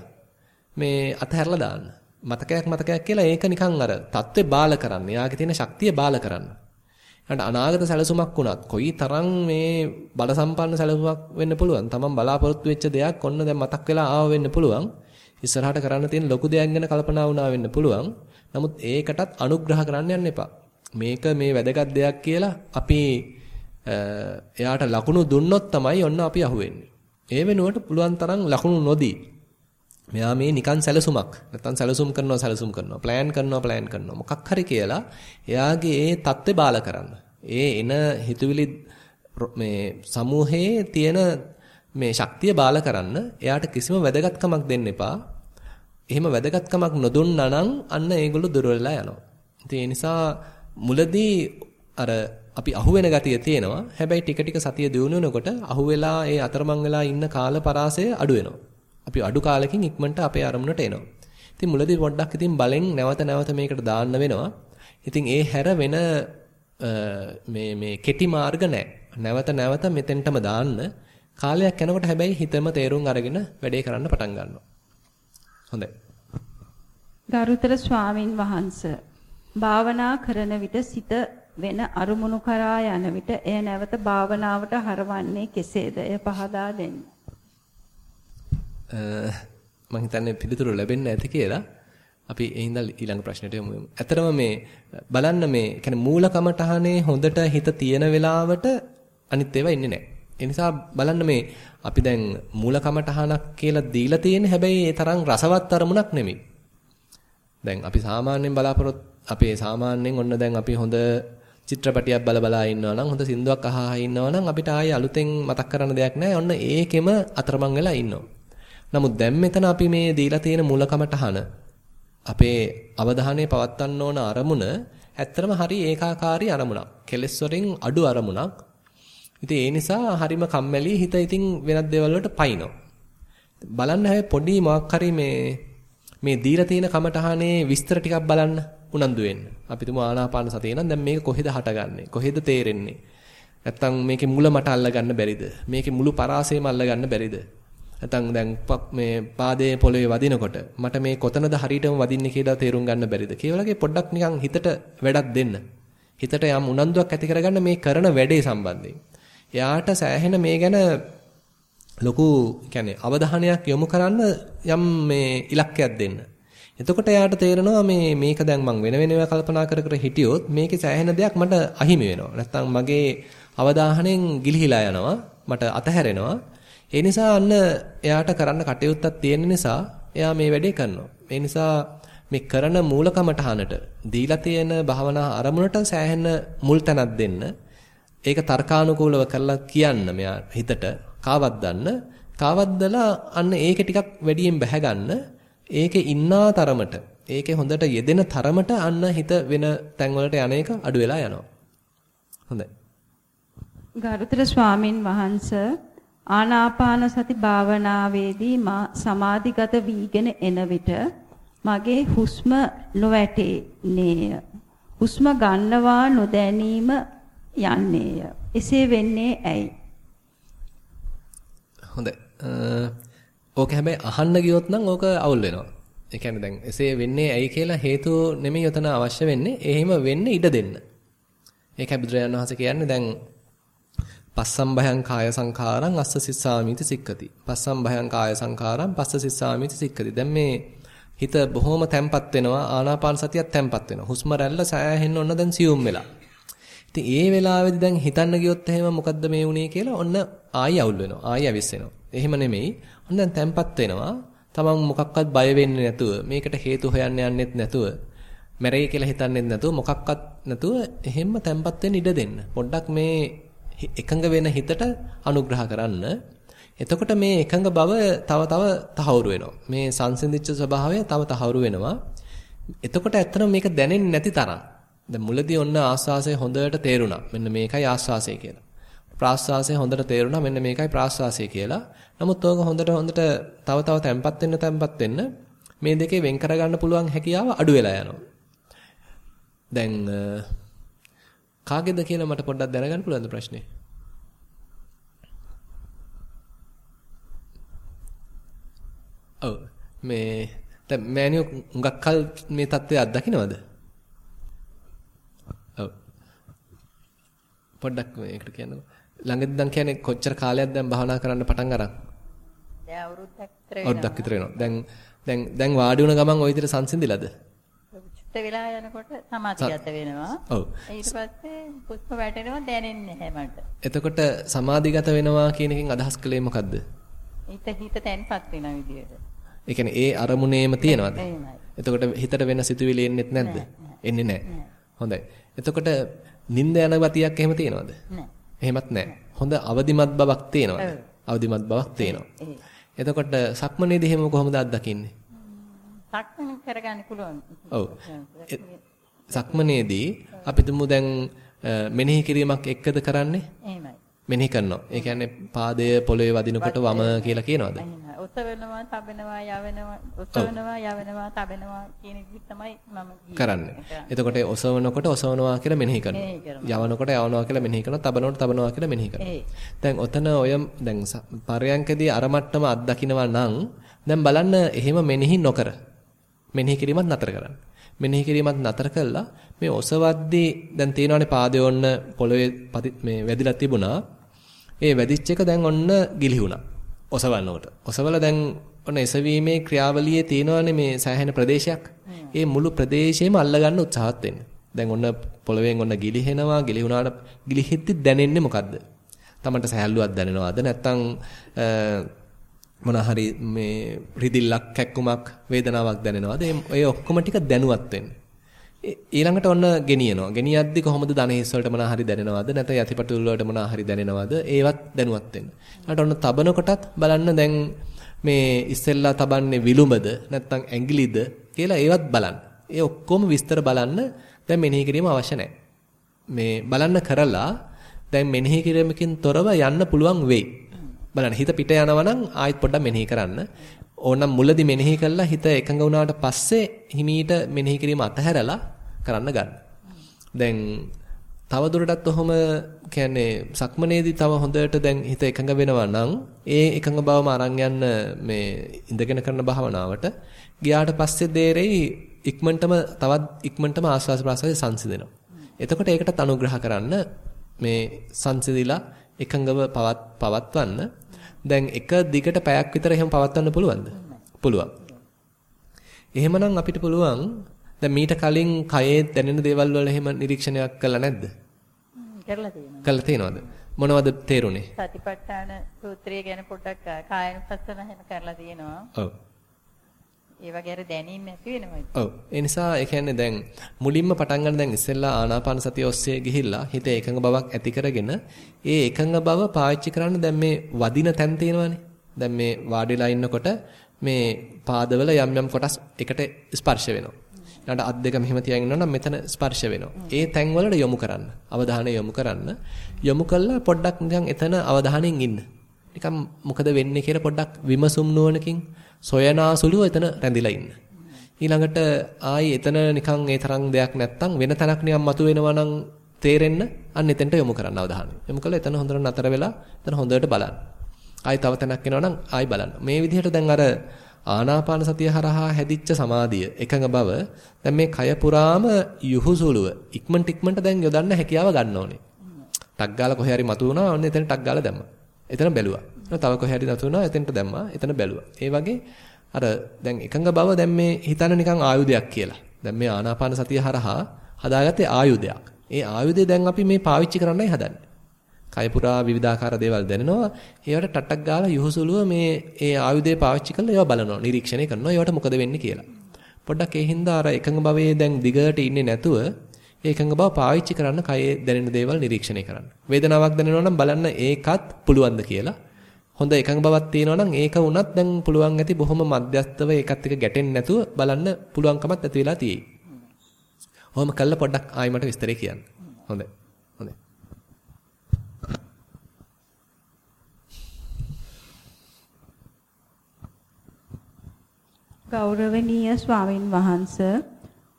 මේ අතහැරලා දාන්න. මතකයක් මතකයක් කියලා ඒක නිකන් අර தත්ත්වේ බාල කරන්න. එයාගේ තියෙන ශක්තිය බාල කරන්න. ඊට අනාගත සැලසුමක් වුණත් කොයි තරම් මේ බල සම්පන්න සැලසුමක් වෙන්න පුළුවන්. Taman බලාපොරොත්තු වෙච්ච දෙයක් ඔන්න දැන් මතක් වෙලා ආව වෙන්න පුළුවන්. ඉස්සරහට කරන්න තියෙන ලොකු දෙයක් ගැන කල්පනා වුණා වෙන්න පුළුවන්. නමුත් ඒකටත් අනුග්‍රහ කරන්න යන්න එපා. මේක මේ වැදගත් දෙයක් කියලා අපි එයාට ලකුණු දුන්නොත් තමයි ඔන්න අපි අහුවෙන්නේ. ඒ වෙනුවට පුළුවන් තරම් ලකුණු නොදී මෙයා මේ නිකන් සැලසුමක් නැත්තම් සැලසුම් කරනවා සැලසුම් කරනවා ප්ලෑන් කරනවා ප්ලෑන් කරනවා මොකක් හරි කියලා එයාගේ ඒ தත්ත්වය බාල කරන්න. ඒ එන හිතුවිලි මේ සමූහයේ තියෙන මේ ශක්තිය බාල කරන්න එයාට කිසිම වැදගත්කමක් දෙන්න එපා. එහෙම වැදගත්කමක් නොදුන්නා නම් අන්න ඒගොල්ලෝ දුර වෙලා යනවා. ඉතින් ඒ නිසා මුලදී අර අපි අහුවෙන ගතිය තියෙනවා. හැබැයි ටික ටික සතිය දිනු වෙනකොට අහුවෙලා ඒ අතරමං වෙලා ඉන්න කාල පරාසය අඩු වෙනවා. අපි අඩු කාලෙකින් ඉක්මනට අපේ අරමුණට එනවා. ඉතින් මුලදී පොඩ්ඩක් ඉතින් බලෙන් නැවත නැවත මේකට දාන්න වෙනවා. ඉතින් ඒ හැර වෙන මේ මේ කෙටි මාර්ග නැහැ. නැවත නැවත මෙතෙන්ටම දාන්න කාලයක් යනකොට හැබැයි හිතම තේරුම් අරගෙන වැඩේ කරන්න පටන් ගන්නවා. හොඳයි. ගරුතර ස්වාමින් වහන්සේ භාවනා කරන විට සිත වෙන අරමුණු කරා යන විට එය නැවත භාවනාවට හරවන්නේ කෙසේද? එය පහදා දෙන්න. මම හිතන්නේ පිළිතුරු ලැබෙන්න ඇති කියලා. අපි ඒ හින්දා ඊළඟ ප්‍රශ්නෙට යමු. ඇත්තටම මේ බලන්න මේ කියන්නේ මූලකමටහනේ හොඳට හිත තියෙන වෙලාවට අනිත් ඒවා ඉන්නේ නැහැ. ඒ නිසා බලන්න මේ අපි දැන් මූලකමටහනක් කියලා දීලා තියෙන්නේ හැබැයි ඒ තරම් රසවත් අරමුණක් නෙමෙයි. දැන් අපි සාමාන්‍යයෙන් බලාපොරොත්තු අපේ සාමාන්‍යයෙන් ඔන්න දැන් අපි හොඳ චිත්‍රපටියක් බල බලා ඉන්නවා නම් හොඳ සින්දුවක් අහා ඉන්නවා නම් අපිට ආයේ අලුතෙන් මතක් කරන්න දෙයක් නැහැ. ඔන්න ඒකෙම අතරමං වෙලා ඉන්නවා. නමුත් දැන් මෙතන අපි මේ දීලා තියෙන මූලකමටහන අපේ අවධානය පවත්වන්න ඕන අරමුණ ඇත්තරම හරි ඒකාකාරී අරමුණක්. කෙලෙස් වලින් අඩු අරමුණක්. ඉතින් ඒ නිසා හරිම කම්මැලි හිත ඉතින් වෙනත් දේවල් වලට පයින්නවා. බලන්න හැබැයි පොඩි මොකක් හරි මේ මේ දීලා තියෙන කමටහනේ විස්තර ටිකක් බලන්න උනන්දු වෙන්න. අපි තුමු ආනාපාන සතිය නම් දැන් මේක කොහෙද හටගන්නේ? කොහෙද තේරෙන්නේ? නැත්තම් මේකේ මුල මට අල්ලගන්න බැරිද? මේකේ මුළු පරාසයම අල්ලගන්න බැරිද? නැත්තම් දැන් මේ පාදයේ පොළවේ වදිනකොට මට මේ කොතනද හරියටම වදින්නේ කියලා තේරුම් ගන්න බැරිද? කියවලගේ පොඩ්ඩක් නිකන් හිතට වැඩක් දෙන්න. හිතට යම් උනන්දුවක් ඇති කරගන්න මේ කරන වැඩේ සම්බන්ධයෙන්. එයාට සෑහෙන මේ ගැන ලොකු කියන්නේ අවධානයක් යොමු කරන්න යම් මේ ඉලක්කයක් දෙන්න. එතකොට එයාට තේරෙනවා මේ මේක දැන් මං වෙන වෙනම කල්පනා කර කර හිටියොත් මේකේ සෑහෙන දෙයක් මට අහිමි වෙනවා. නැත්තම් මගේ අවධානයෙන් ගිලිහිලා යනවා. මට අතහැරෙනවා. ඒ නිසා අන්න එයාට කරන්න කටයුත්තක් තියෙන නිසා එයා මේ වැඩේ කරනවා. ඒ නිසා මේ කරන මූලකමටහනට දීලා තියෙන භාවනා අරමුණට සෑහෙන මුල් තැනක් දෙන්න. ඒක තර්කානුකූලව කරලා කියන්න මෙයා හිතට කාවද්දන්න. කාවද්දලා අන්න ඒක ටිකක් වැඩියෙන් බැහැ ගන්න. ඒකේ ඉන්නා තරමට ඒකේ හොඳට යෙදෙන තරමට අන්න හිත වෙන තැන්වලට යන එක අඩු වෙලා යනවා. හොඳයි. ගරුතර ස්වාමින් වහන්සේ ආනාපාන සති භාවනාවේදී මා සමාධිගත වීගෙන එන විට මගේ හුස්ම නොවැටේනේය. හුස්ම ගන්නවා නොදැනීම යන්නේය. එසේ වෙන්නේ ඇයි? හොඳයි. ඕක හැබැයි අහන්න ගියොත් නම් ඕක අවුල් වෙනවා. ඒ කියන්නේ දැන් එසේ වෙන්නේ ඇයි කියලා හේතුව නෙමෙයි යතන අවශ්‍ය වෙන්නේ. එහෙම වෙන්න ඉඩ දෙන්න. ඒකයි බුදුරජාණන් වහන්සේ කියන්නේ දැන් පස්සම් භයං කාය සංඛාරං අස්ස සිස්සාමිති සික්කති. පස්සම් භයං කාය සංඛාරං පස්ස සිස්සාමිති සික්කති. දැන් මේ හිත බොහොම තැම්පත් වෙනවා ආනාපාන සතියත් තැම්පත් වෙනවා. හුස්ම රැල්ල සෑහෙන්න ඔන්න දැන් සියුම් වෙලා. ඉතින් ඒ වෙලාවේදී දැන් හිතන්න ගියොත් එහෙම මොකද්ද මේ වුනේ කියලා ඔන්න ආයි අවුල් වෙනවා. ආයි අවිස් වෙනවා. එහෙම නෙමෙයි. ඔන්න දැන් තැම්පත් වෙනවා. තමන් මොකක්වත් බය වෙන්නේ නැතුව මේකට හේතු හොයන්න යන්නෙත් නැතුව මැරෙයි කියලා හිතන්නෙත් නැතුව මොකක්වත් නැතුව එහෙම්ම තැම්පත් වෙන්න ඉඩ දෙන්න. පොඩ්ඩක් මේ එකඟ වෙන හිතට අනුග්‍රහ කරන්න. එතකොට මේ එකඟ බව තව තව තහවුරු වෙනවා. මේ සංසිඳිච්ච ස්වභාවය තව තහවුරු වෙනවා. එතකොට ඇත්තටම මේක දැනෙන්නේ නැති තරම්. දැන් මුලදී ඔන්න ආස්වාසය හොඳට තේරුණා. මෙන්න මේකයි ආස්වාසය කියලා. ප්‍රාස්වාසය හොඳට තේරුණා. මෙන්න මේකයි ප්‍රාස්වාසය කියලා. නමුත් ඕක හොඳට හොඳට තව තව තැම්පත් වෙන්න තැම්පත් වෙන්න මේ දෙකේ වෙන් කරගන්න පුළුවන් හැකියාව අඩු වෙලා යනවා. දැන් කාගේද කියලා මට පොඩ්ඩක් දැනගන්න පුළුවන්ද ප්‍රශ්නේ? ඔව් මේ දැන් මෑනියෝ හුඟක් කල් මේ தත්ත්වය අත්දකින්නවද? ඔව් පොඩ්ඩක් මේකට කියන්නකො. ළඟදී දැන් කියන්නේ කොච්චර කාලයක් දැන් භාවනා කරන්න පටන් අරන්? දැන් අවුරුද්දක් විතර වෙනවා. අවුරුද්දක් විතර වෙනවා. දැන් දැන් දැන් වාඩි වුණ ගමන් ওই විදිහට සංසිඳිලාද? වෙලා යනකොට සමාධිගත වෙනවා. ඔව්. ඊට පස්සේ පුස්ප වැටෙනවා දැනෙන්නේ නැහැ මට. එතකොට සමාධිගත වෙනවා කියන එකෙන් අදහස් කළේ මොකද්ද? හිත හිත තැන්පත් වෙන විදියට. ඒ කියන්නේ ඒ අරමුණේම තියනවද? එහෙමයි. එතකොට හිතට වෙන සිතුවිලි එන්නෙත් නැද්ද? එන්නේ නැහැ. හොඳයි. එතකොට නිින්ද යන ගතියක් එහෙම තියනවද? නැහැ. එහෙමත් නැහැ. හොඳ අවදිමත් බවක් තියෙනවද? අවදිමත් බවක් තියෙනවා. එතකොට සක්මනේදී එහෙම කොහොමද අත්දකින්නේ? සක්මන කරගන්න පුළුවන්. ඔව්. සක්මනේදී අපි තුමු දැන් මෙනෙහි කිරීමක් එක්කද කරන්නේ? එහෙමයි. මෙනෙහි කරනවා. ඒ කියන්නේ පාදය පොළවේ වදිනකොට වම කියලා කියනවද? ඔසවනවා, තබනවා, යවනවා, ඔසවනවා, යවනවා, තබනවා කියන විදිහ තමයි මම කරන්නේ. එතකොට ඔසවනකොට ඔසවනවා කියලා මෙනෙහි කරනවා. යවනකොට යවනවා කියලා මෙනෙහි කරනවා, තබනකොට තබනවා කියලා මෙනෙහි කරනවා. දැන් ඔතන ඔය දැන් පරයන්කදී අර මට්ටම අත්දකින්නවා නම් දැන් බලන්න එහෙම මෙනෙහි නොකර මෙනෙහි කිරීමත් නතර කරන්න. මෙනෙහි කිරීමත් නතර කළා මේ ඔසවද්දී දැන් තියෙනවානේ පාදේ ඔන්න පොළවේ මේ වැදිලා තිබුණා. ඒ වැදිච්ච එක දැන් ඔන්න ගිලිහුණා. ඔසවන්නකොට. ඔසවල දැන් ඔන්න එසවීමේ ක්‍රියාවලියේ තියෙනවානේ මේ සෑහෙන ප්‍රදේශයක්. ඒ මුළු ප්‍රදේශයම අල්ලගන්න උත්සාහත් වෙන්න. දැන් ඔන්න පොළවෙන් ඔන්න ගිලිහෙනවා. ගිලිහුණාට ගිලිහෙද්දි දැනෙන්නේ මොකද්ද? තමන්ට සහැල්ලුවක් දැනෙනවද? නැත්නම් මොන හරි මේ රිදිල්ලක් කැක්කුමක් වේදනාවක් දැනෙනවද? ඒ ඔක්කොම ටික දැනුවත් වෙන්න. ඊළඟට ඔන්න ගෙනියනවා. ගෙනියද්දි කොහොමද ධනෙහිස් වලට මොනවා හරි දැනෙනවද? නැත්නම් යතිපතුල් වලට මොනවා හරි දැනෙනවද? ඒවත් දැනුවත් වෙන්න. ඊට ඔන්න තබන කොටත් බලන්න දැන් මේ ඉස්සෙල්ලා තබන්නේ විලුඹද නැත්නම් ඇඟිලිද කියලා ඒවත් බලන්න. ඒ ඔක්කොම විස්තර බලන්න දැන් මෙනෙහි කිරීම අවශ්‍ය නැහැ. මේ බලන්න කරලා දැන් මෙනෙහි කිරීමකින් තොරව යන්න පුළුවන් වෙයි. බලන්න හිත පිට යනවා නම් ආයෙත් පොඩ්ඩක් මෙනෙහි කරන්න. ඕනම් මුලදී මෙනෙහි කළා හිත එකඟ වුණාට පස්සේ හිමීට මෙනෙහි කිරීම අතහැරලා කරන්න ගන්න. දැන් තව දුරටත් ඔහොම කියන්නේ සක්මනේදී තව හොඳට දැන් හිත එකඟ වෙනවා නම් ඒ එකඟ බවම අරන් යන්න මේ ඉඳගෙන කරන භාවනාවට ගියාට පස්සේ දෙරෙයි ඉක්මනටම තවත් ඉක්මනටම ආස්වාස් ප්‍රාසය සංසිඳෙනවා. එතකොට ඒකටත් අනුග්‍රහ කරන්න මේ සංසිඳිලා එකඟව පවත් පවත්වන්න දැන් එක දිගට පැයක් විතර එහෙම පවත්වන්න පුළුවන්ද? පුළුවන්. එහෙමනම් අපිට පුළුවන් දැන් මීට කලින් කයේ දැනෙන දේවල් වල එහෙම නිරීක්ෂණයක් කළා නැද්ද? කරලා තියෙනවා. කළා තියෙනවද? මොනවද තේරුනේ? සතිපට්ඨාන සූත්‍රය ගැන පොඩ්ඩක් කායනුපස්සන හැම කරලා තියෙනවා. ඔව්. ඒ වගේ අර දැනීම ඇති වෙනවා. ඔව්. ඒ නිසා ඒ කියන්නේ දැන් මුලින්ම පටන් ගන්න දැන් ඉස්සෙල්ලා ආනාපාන සතිය ඔස්සේ ගිහිල්ලා හිත එකඟ බවක් ඇති කරගෙන ඒ එකඟ බව පාවිච්චි කරන්න දැන් මේ වදින තැන් තියෙනවානේ. දැන් මේ වාඩිලා ඉන්නකොට මේ පාදවල යම් යම් කොටස් එකට ස්පර්ශ වෙනවා. ඊළඟට අත් දෙක මෙහෙම තියන් ඉන්නවා නම් මෙතන ස්පර්ශ වෙනවා. ඒ තැන් වලට යොමු කරන්න. අවධානය යොමු කරන්න. යොමු කළා පොඩ්ඩක් නිකන් එතන අවධානයෙන් ඉන්න. නිකන් මොකද වෙන්නේ කියලා පොඩ්ඩක් විමසුම් නුවණකින් සොයනාසුලුව එතන රැඳිලා ඉන්න. ඊළඟට ආයි එතන නිකන් ඒ තරම් දෙයක් නැත්තම් වෙන තැනක් නිකන් මතුවෙනවා නම් තේරෙන්න අන්න එතෙන්ට යොමු කරන්න අවධානය. යොමු කළා එතන හොඳට නතර වෙලා එතන හොඳට බලන්න. ආයි තව තැනක් එනවා නම් ආයි බලන්න. මේ විදිහට දැන් අර ආනාපාන සතිය හරහා හැදිච්ච සමාධිය එකඟ බව දැන් මේ කය පුරාම යහුසුලුව ඉක්මනට ඉක්මනට දැන් යොදන්න හැකියාව ගන්න ඕනේ. ටක් ගාලා කොහේ හරි මතු වුණා ඔන්න එතන ටක් ගාලා දැම්මා. එතන බැලුවා. තව කොහේ හරි නතු වුණා එතනට දැම්මා. එතන බැලුවා. ඒ වගේ අර දැන් එකඟ බව දැන් මේ හිතන නිකන් ආයුධයක් කියලා. දැන් මේ ආනාපාන සතිය හරහා හදාගත්තේ ආයුධයක්. ඒ ආයුධය දැන් අපි මේ පාවිච්චි කරන්නයි හදන්නේ. කය පුරා විවිධාකාර දේවල් දැනෙනවා. ඒවට ටට්ටක් ගාලා යහුසුලුව මේ ඒ ආයුධය පාවිච්චි කරලා ඒවා බලනවා. නිරීක්ෂණය කරනවා. ඒවට මොකද වෙන්නේ කියලා. පොඩ්ඩක් ඒ හින්දා අර එකඟ භවයේ දැන් දිගට ඉන්නේ නැතුව ඒකඟ බව පාවිච්චි කරන්න කයේ දැනෙන දේවල් නිරීක්ෂණය කරන්න. වේදනාවක් දැනෙනවා නම් බලන්න ඒකත් පුළුවන්ද කියලා. හොඳ එකඟ බවක් තියෙනවා නම් ඒක වුණත් දැන් පුළුවන් ඇති බොහොම මධ්‍යස්තව ඒකත් එක්ක ගැටෙන්නේ නැතුව බලන්න පුළුවන්කමක් ඇති වෙලා තියෙයි. ඔහොම කළා පොඩ්ඩක් ආයි මට විස්තරේ කියන්න. හොඳයි. හොඳයි. ගෞරවනීය ස්වාමින් වහන්සේ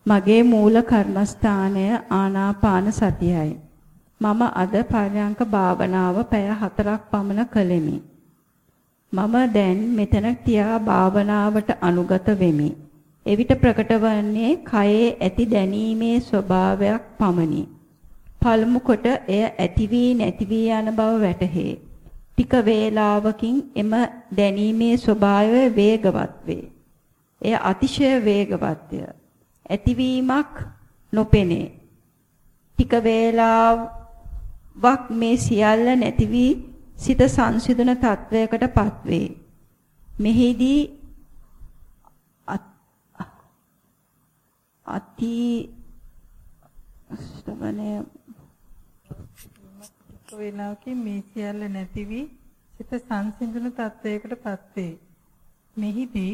මගේ මූල කර්මස්ථානය ආනාපාන සතියයි. මම අද පරයන්ක භාවනාව පැය 4ක් පමණ කළෙමි. මම දැන් මෙතන තියා භාවනාවට අනුගත වෙමි. එවිට ප්‍රකට වන්නේ කයේ ඇති දැනීමේ ස්වභාවයක් පමණි. පළමු කොට එය ඇති වී නැති වී යන බව වැටහේ. ටික වේලාවකින් එම දැනීමේ ස්වභාවය වේගවත් වේ. එය අතිශය වේගවත්ය. ඇතිවීමක් නොපෙනේ. ටික වේලාවක් මේ සියල්ල නැති වී සිත සංසිඳන තත්වයකටපත් වේ. මෙහිදී අති ස්තවනේ වේලාවකින් මේ සියල්ල නැති වී සිත සංසිඳන තත්වයකටපත් වේ. මෙහිදී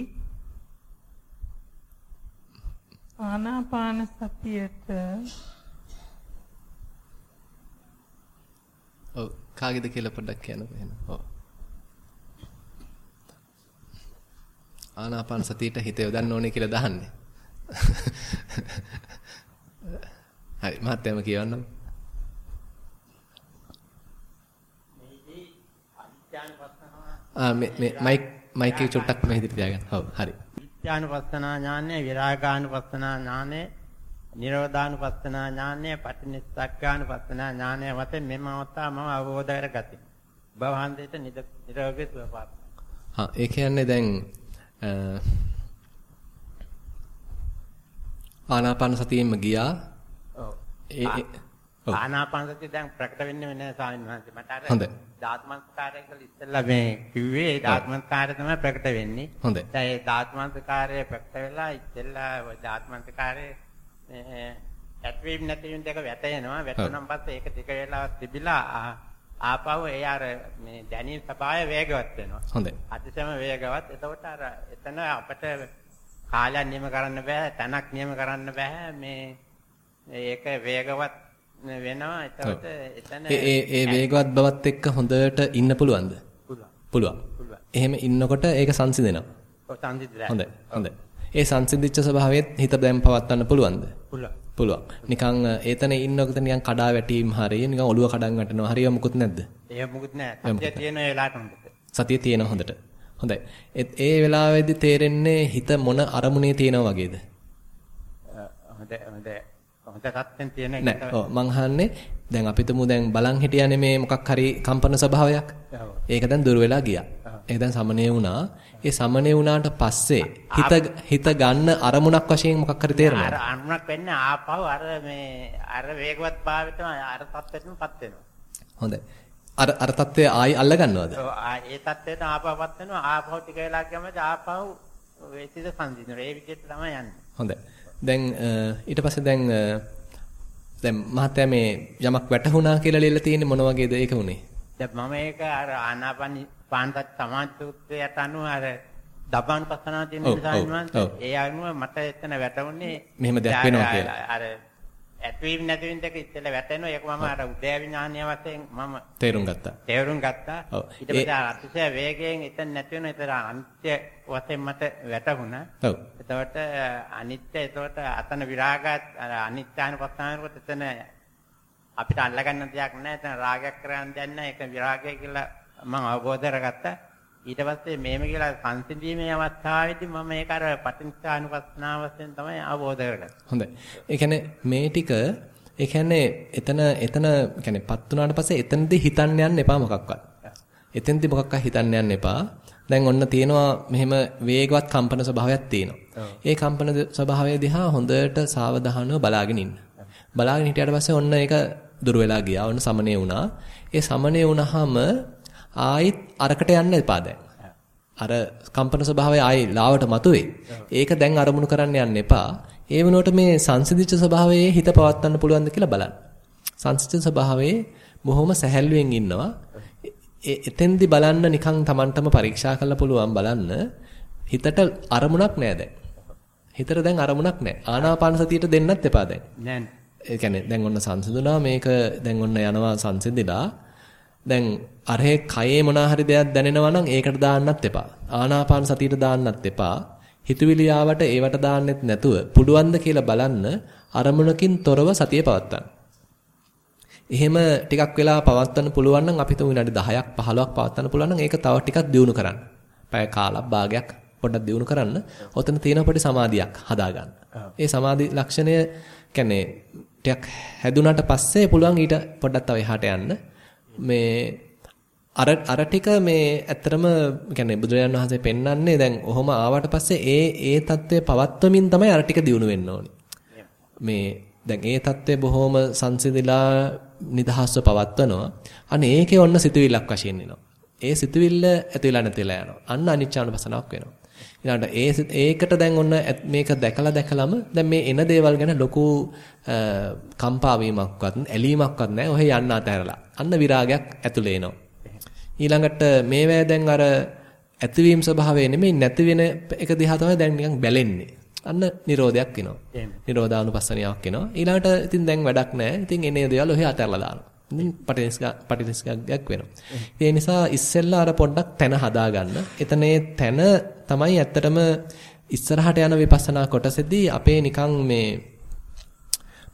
ආනාපාන සතියට ඔව් කාගේද කියලා පොඩ්ඩක් කියන්න එහෙනම්. ඔව්. ආනාපාන සතියට හිත යොදන්න ඕනේ කියලා දහන්නේ. හරි මහත්යම කියවන්නම්. ආ මේ මේ මයික් මයික් එක චුට්ටක් මෙහෙදිට තියාගන්න. ඔව් හරි. විඥානුපස්සනා ඥානය, විරාගානුපස්සනා ඥානය, නිරෝධානුපස්සනා ඥානය, පටිනිස්සග්ගානුපස්සනා ඥානය වශයෙන් මෙම අවස්ථාව මම අවබෝධ කරගතිමි. භවහන්දේට නිරෝගී සුවපත්. හා ඒ කියන්නේ දැන් ආනාපාන සතියෙම ගියා. ඔව්. ඒ ආනාපාන සතිය දැන් ප්‍රකට වෙන්නේ නැහැ ස්වාමීන් වහන්සේ. මට අර හොඳයි. ධාත්මස්කාරය කියලා ඉස්සෙල්ලා මේ කිව්වේ ධාත්මස්කාරය තමයි ප්‍රකට වෙන්නේ. හොඳයි. දැන් ඒ ධාත්මස්කාරය ප්‍රකට වෙලා ඉස්සෙල්ලා ධාත්මස්කාරය ඇත්වීම නැතිවීම දෙක වැටෙනවා. වැටුණාන් පස්සේ ඒක ටික වෙලාවක් තිබිලා ආපහු ඒ අර මේ දැනීම් ස්වභාවය වේගවත් වෙනවා. හොඳයි. අතිශයම වේගවත්. එතකොට අර එතන අපිට කාලයක් නියම කරන්න බෑ, තැනක් නියම කරන්න බෑ මේ ඒක වේගවත් වෙනවා. එතකොට එතන ඒ ඒ වේගවත් බවත් එක්ක හොඳට ඉන්න පුළුවන්ද? පුළුවන්. එහෙම ඉන්නකොට ඒක සංසිඳෙනවා. ඔව් සංසිඳලා. හොඳයි. හොඳයි. ඒ සංසිඳිච්ච ස්වභාවයත් හිත දැන් පවත්වන්න පුළුවන්ද? පුළුවන්. පුළුවන්. නිකන් ඒතන ඉන්නකොට නිකන් කඩා වැටීම් හරිය නිකන් ඔළුව කඩන් වැටෙනවා. හරිය මොකුත් නැද්ද? එහෙම මොකුත් නැහැ. සතිය තියෙන වෙලාවට හොඳට. සතිය තියෙන හොඳට. හොඳයි. ඒ වෙලාවේදී තේරෙන්නේ හිත මොන අරමුණේ තියෙනවා වගේද? හොඳ හොඳ තත්ත්වෙන් තියෙන එක නෑ. ඔව් මං අහන්නේ දැන් අපි තුමු දැන් බලන් හිටියානේ මේ මොකක් හරි කම්පන ස්වභාවයක්. ඒක දැන් දුර වෙලා ගියා. ඒක දැන් සමනය වුණා. ඒ සමනය වුණාට පස්සේ හිත හිත ගන්න අරමුණක් වශයෙන් මොකක් හරි තේරෙනවද? අර අරමුණක් වෙන්නේ ආපහු අර මේ අර වේගවත් භාවිතම අර තත්ත්වෙටමපත් වෙනවා. හොඳයි. අර අර තත්ත්වය ආයි අල්ල ගන්නවද? ඔව් ඒ තත්ත්වයට ආපහුපත් වෙනවා. ආපහු ටික වෙලා ගියම ආපහු වේසිත සංසිඳනවා. ඒ විදිහට තමයි යන්නේ. හොඳයි. දැන් ඊට පස්සේ දැන් දැන් මහත්තයා මේ යමක් වැටහුණා කියලා ලියලා තියෙන්නේ මොන වගේද ඒක උනේ? දැන් මම ඒක අර ආනාපාන පාන්දත් සමාධිත්වයට අනුව අර දබාන පස්සනාව තියෙන නිසා ඒ අනුව මට එතන වැටුනේ මෙහෙම දෙයක් වෙනවා කියලා. අර ඇතවීම නැතිවීම දෙක ඉස්සෙල්ලා වැටෙනවා ඒක මම අර උදේ විඥානීය වශයෙන් මම තේරුම් ගත්තා. තේරුම් ගත්තා. ඊට පස්සේ අතිශය වේගයෙන් එතන නැති වෙන ඒතර අනිත්‍ය වශයෙන් මට වැටුණා. ඔව්. එතකොට අනිත්‍ය එතකොට අතන විරාගත් අර අනිත්‍යානුපස්සනාවකට එතන අපිට අල්ලගන්න දෙයක් නැහැ. එතන රාගයක් කරන්න දෙයක් නැහැ. ඒක විරාගය කියලා මම අවබෝධ කරගත්තා. ඊට පස්සේ මේම කියලා සංසිඳීමේ අවස්ථාවේදී මම ඒක අර පටිච්චානුපස්සනාව වශයෙන් තමයි අවබෝධ කරගත්තේ. හොඳයි. ඒ කියන්නේ මේ ටික ඒ කියන්නේ එතන එතන කියන්නේ පත් වුණාට පස්සේ එතනදී හිතන්න යන්න එපා මොකක්වත්. එතෙන්දී මොකක්වත් හිතන්න යන්න එපා. දැන් ඔන්න තියෙනවා මෙහෙම වේගවත් කම්පන ස්වභාවයක් තියෙනවා. ඒ කම්පන ස්වභාවය දිහා හොඳට සාවධානව බලාගෙන ඉන්න. බලාගෙන හිටියට පස්සේ ඔන්න ඒක දුර වෙලා ගියා. ඔන්න සමනය වුණා. ඒ සමනය වුණාම ආයිත් අරකට යන්න එපා දැන්. අර කම්පන ස්වභාවය ආයි ලාවට මතුවේ. ඒක දැන් අරමුණු කරන්න යන්න එපා. ඒ වෙනුවට මේ සංසිඳිච්ච ස්වභාවයේ හිත පවත්වන්න පුළුවන්ද කියලා බලන්න. සංසිඳිච්ච ස්වභාවයේ බොහොම සැහැල්ලුවෙන් ඉන්නවා. එතෙන්දි බලන්න නිකන් Tamanටම පරීක්ෂා කරලා පුළුවන් බලන්න හිතට අරමුණක් නෑ දැන්. හිතට දැන් අරමුණක් නෑ. ආනාපාන සතියට දෙන්නත් එපා දැන්. නෑ. ඒ කියන්නේ දැන් ඔන්න සංසිඳුණා මේක දැන් ඔන්න යනවා සංසිඳිලා දැන් අරහේ කයේ මොනා හරි දෙයක් දැනෙනවා නම් ඒකට දාන්නත් එපා. ආනාපාන සතියට දාන්නත් එපා. හිතුවිලි ආවට ඒවට දාන්නෙත් නැතුව පුළුවන් ද කියලා බලන්න අරමුණකින් තොරව සතිය පවත්වන්න. එහෙම ටිකක් වෙලා පවත්වන්න පුළුවන් නම් අපි තුමු විනාඩි 10ක් 15ක් පවත්වන්න පුළුවන් නම් ඒක තව ටිකක් දියුණු කරන්න. පැය කාලක් භාගයක් පොඩ්ඩක් දියුණු කරන්න. ඔතන තියෙන පොඩි සමාධියක් හදාගන්න. ඒ සමාධි ලක්ෂණය කියන්නේ ටිකක් හැදුනට පස්සේ පුළුවන් ඊට පොඩ්ඩක් තව එහාට යන්න. මේ අර අර ටික මේ ඇත්තරම කියන්නේ බුදුරජාණන් වහන්සේ පෙන්වන්නේ දැන් ඔහොම ආවට පස්සේ ඒ ඒ தත්ත්වය පවත්වමින් තමයි අර ටික දිනු වෙන්න ඕනේ. මේ දැන් ඒ தත්ත්වය බොහොම සංසිඳිලා නිදහස්ව පවත්වනවා. අන්න ඒකේ ඔන්න සිතුවිල්ලක් වශයෙන් එනවා. ඒ සිතුවිල්ල ඇතිලා නැතිලා යනවා. අන්න අනිච්චානුපසනාවක් වෙනවා. ඊළඟට ඒ ඒකට දැන් ඔන්න මේක දැකලා දැකලම දැන් මේ එන දේවල් ගැන ලොකු කම්පා වීමක්වත් ඇලීමක්වත් නැහැ. ඔහෙ යන්න අතහැරලා. අන්න විරාගයක් ඇතුලේ එනවා. ඊළඟට මේවැය දැන් අර ඇතිවීම ස්වභාවය නෙමෙයි නැති වෙන එක දිහා තමයි දැන් නිකන් බැලෙන්නේ. අන්න නිරෝධයක් එනවා. නිරෝධානුපස්සනියක් එනවා. ඊළඟට ඉතින් දැන් වැඩක් නැහැ. ඉතින් එනේ දේවල් ඔහෙ අතහැරලා දානවා. ඉතින් පටිනිස්කයක් වෙනවා. ඒ නිසා ඉස්සෙල්ලා අර පොඩ්ඩක් තැන හදාගන්න. එතනේ තැන තමයි ඇත්තටම ඉස්සරහට යන විපස්සනා කොටසෙදී අපේ නිකන් මේ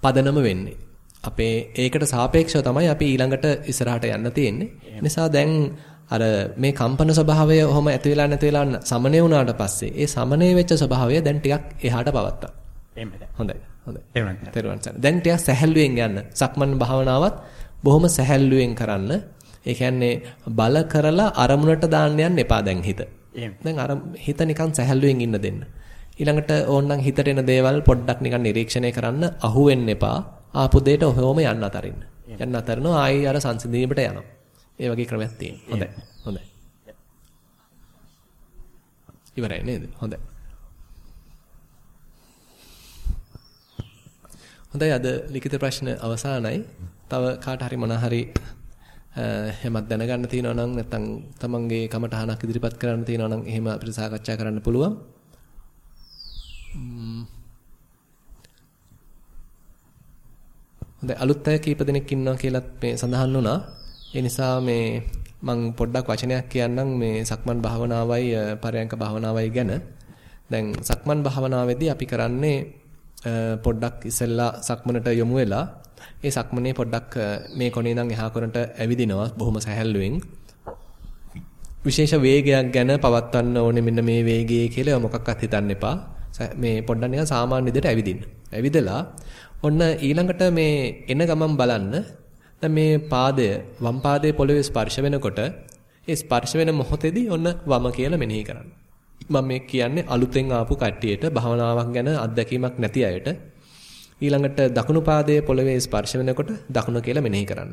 පදනම වෙන්නේ. අපේ ඒකට සාපේක්ෂව තමයි අපි ඊළඟට ඉස්සරහට යන්න තියෙන්නේ. නිසා දැන් අර මේ කම්පන ස්වභාවය ඔහොම ඇති වෙලා නැති වෙලා සමනය වුණාට පස්සේ ඒ සමනය වෙච්ච ස්වභාවය දැන් ටිකක් එහාට පවත්තා. හොඳයි. හොඳයි. තේරුවන් දැන් ටිකක් සැහැල්ලුවෙන් යන්න. සක්මන් භාවනාවත් බොහොම සැහැල්ලුවෙන් කරන්න. ඒ කියන්නේ බල කරලා අරමුණට දාන්න යන්න එපා දැන් හිත. දැන් අර හිත නිකන් සැහැල්ලුවෙන් ඉන්න දෙන්න. ඊළඟට ඕනනම් හිතට එන දේවල් පොඩ්ඩක් නිකන් නිරීක්ෂණය කරන්න අහු වෙන්න එපා. ආපු දෙයට ඔහොම යන්න අතරින්න. යන්න අතරිනවා ආයි අර සංසිඳීමට යනවා. ඒ වගේ ක්‍රමයක් තියෙනවා. හොඳයි. හොඳයි. ඉවරයි නේද? හොඳයි. හොඳයි අද ලිඛිත ප්‍රශ්න අවසానයි. තව කාට හරි මොන හරි එහෙමත් දැනගන්න තියෙනවා නම් නැත්නම් තමන්ගේ කමටහනක් ඉදිරිපත් කරන්න තියෙනවා නම් එහෙම අපිට සාකච්ඡා කරන්න පුළුවන්. හොඳයි අලුත් අය කීප දෙනෙක් ඉන්නවා කියලත් මේ සඳහන් වුණා. ඒ නිසා මේ මම පොඩ්ඩක් වචනයක් කියන්නම් මේ සක්මන් භාවනාවයි පරයන්ක භාවනාවයි ගැන. දැන් සක්මන් භාවනාවේදී අපි කරන්නේ පොඩ්ඩක් ඉස්සෙල්ලා සක්මනට යොමු වෙලා ඒ සක්මනේ පොඩ්ඩක් මේ කොනේ ඉඳන් එහා කොනට ඇවිදිනවා බොහොම සැහැල්ලුවෙන්. විශේෂ වේගයක් ගැන පවත්වන්න ඕනේ මෙන්න මේ වේගයේ කියලා මොකක්වත් හිතන්න එපා. මේ පොඩ්ඩක් නිකන් සාමාන්‍ය විදිහට ඇවිදින්න. ඇවිදලා ඔන්න ඊළඟට මේ එන ගමන් බලන්න දැන් මේ පාදය වම් පාදයේ පොළවේ ස්පර්ශ වෙනකොට ඒ ස්පර්ශ වෙන මොහොතේදී ඔන්න වම කියලා මෙනෙහි කරන්න. මම මේ කියන්නේ අලුතෙන් ආපු කට්ටියට භවනාවක් ගැන අත්දැකීමක් නැති අයට ඊළඟට දකුණු පාදයේ පොළවේ ස්පර්ශ වෙනකොට දකුණ කියලා මෙනෙහි කරන්න.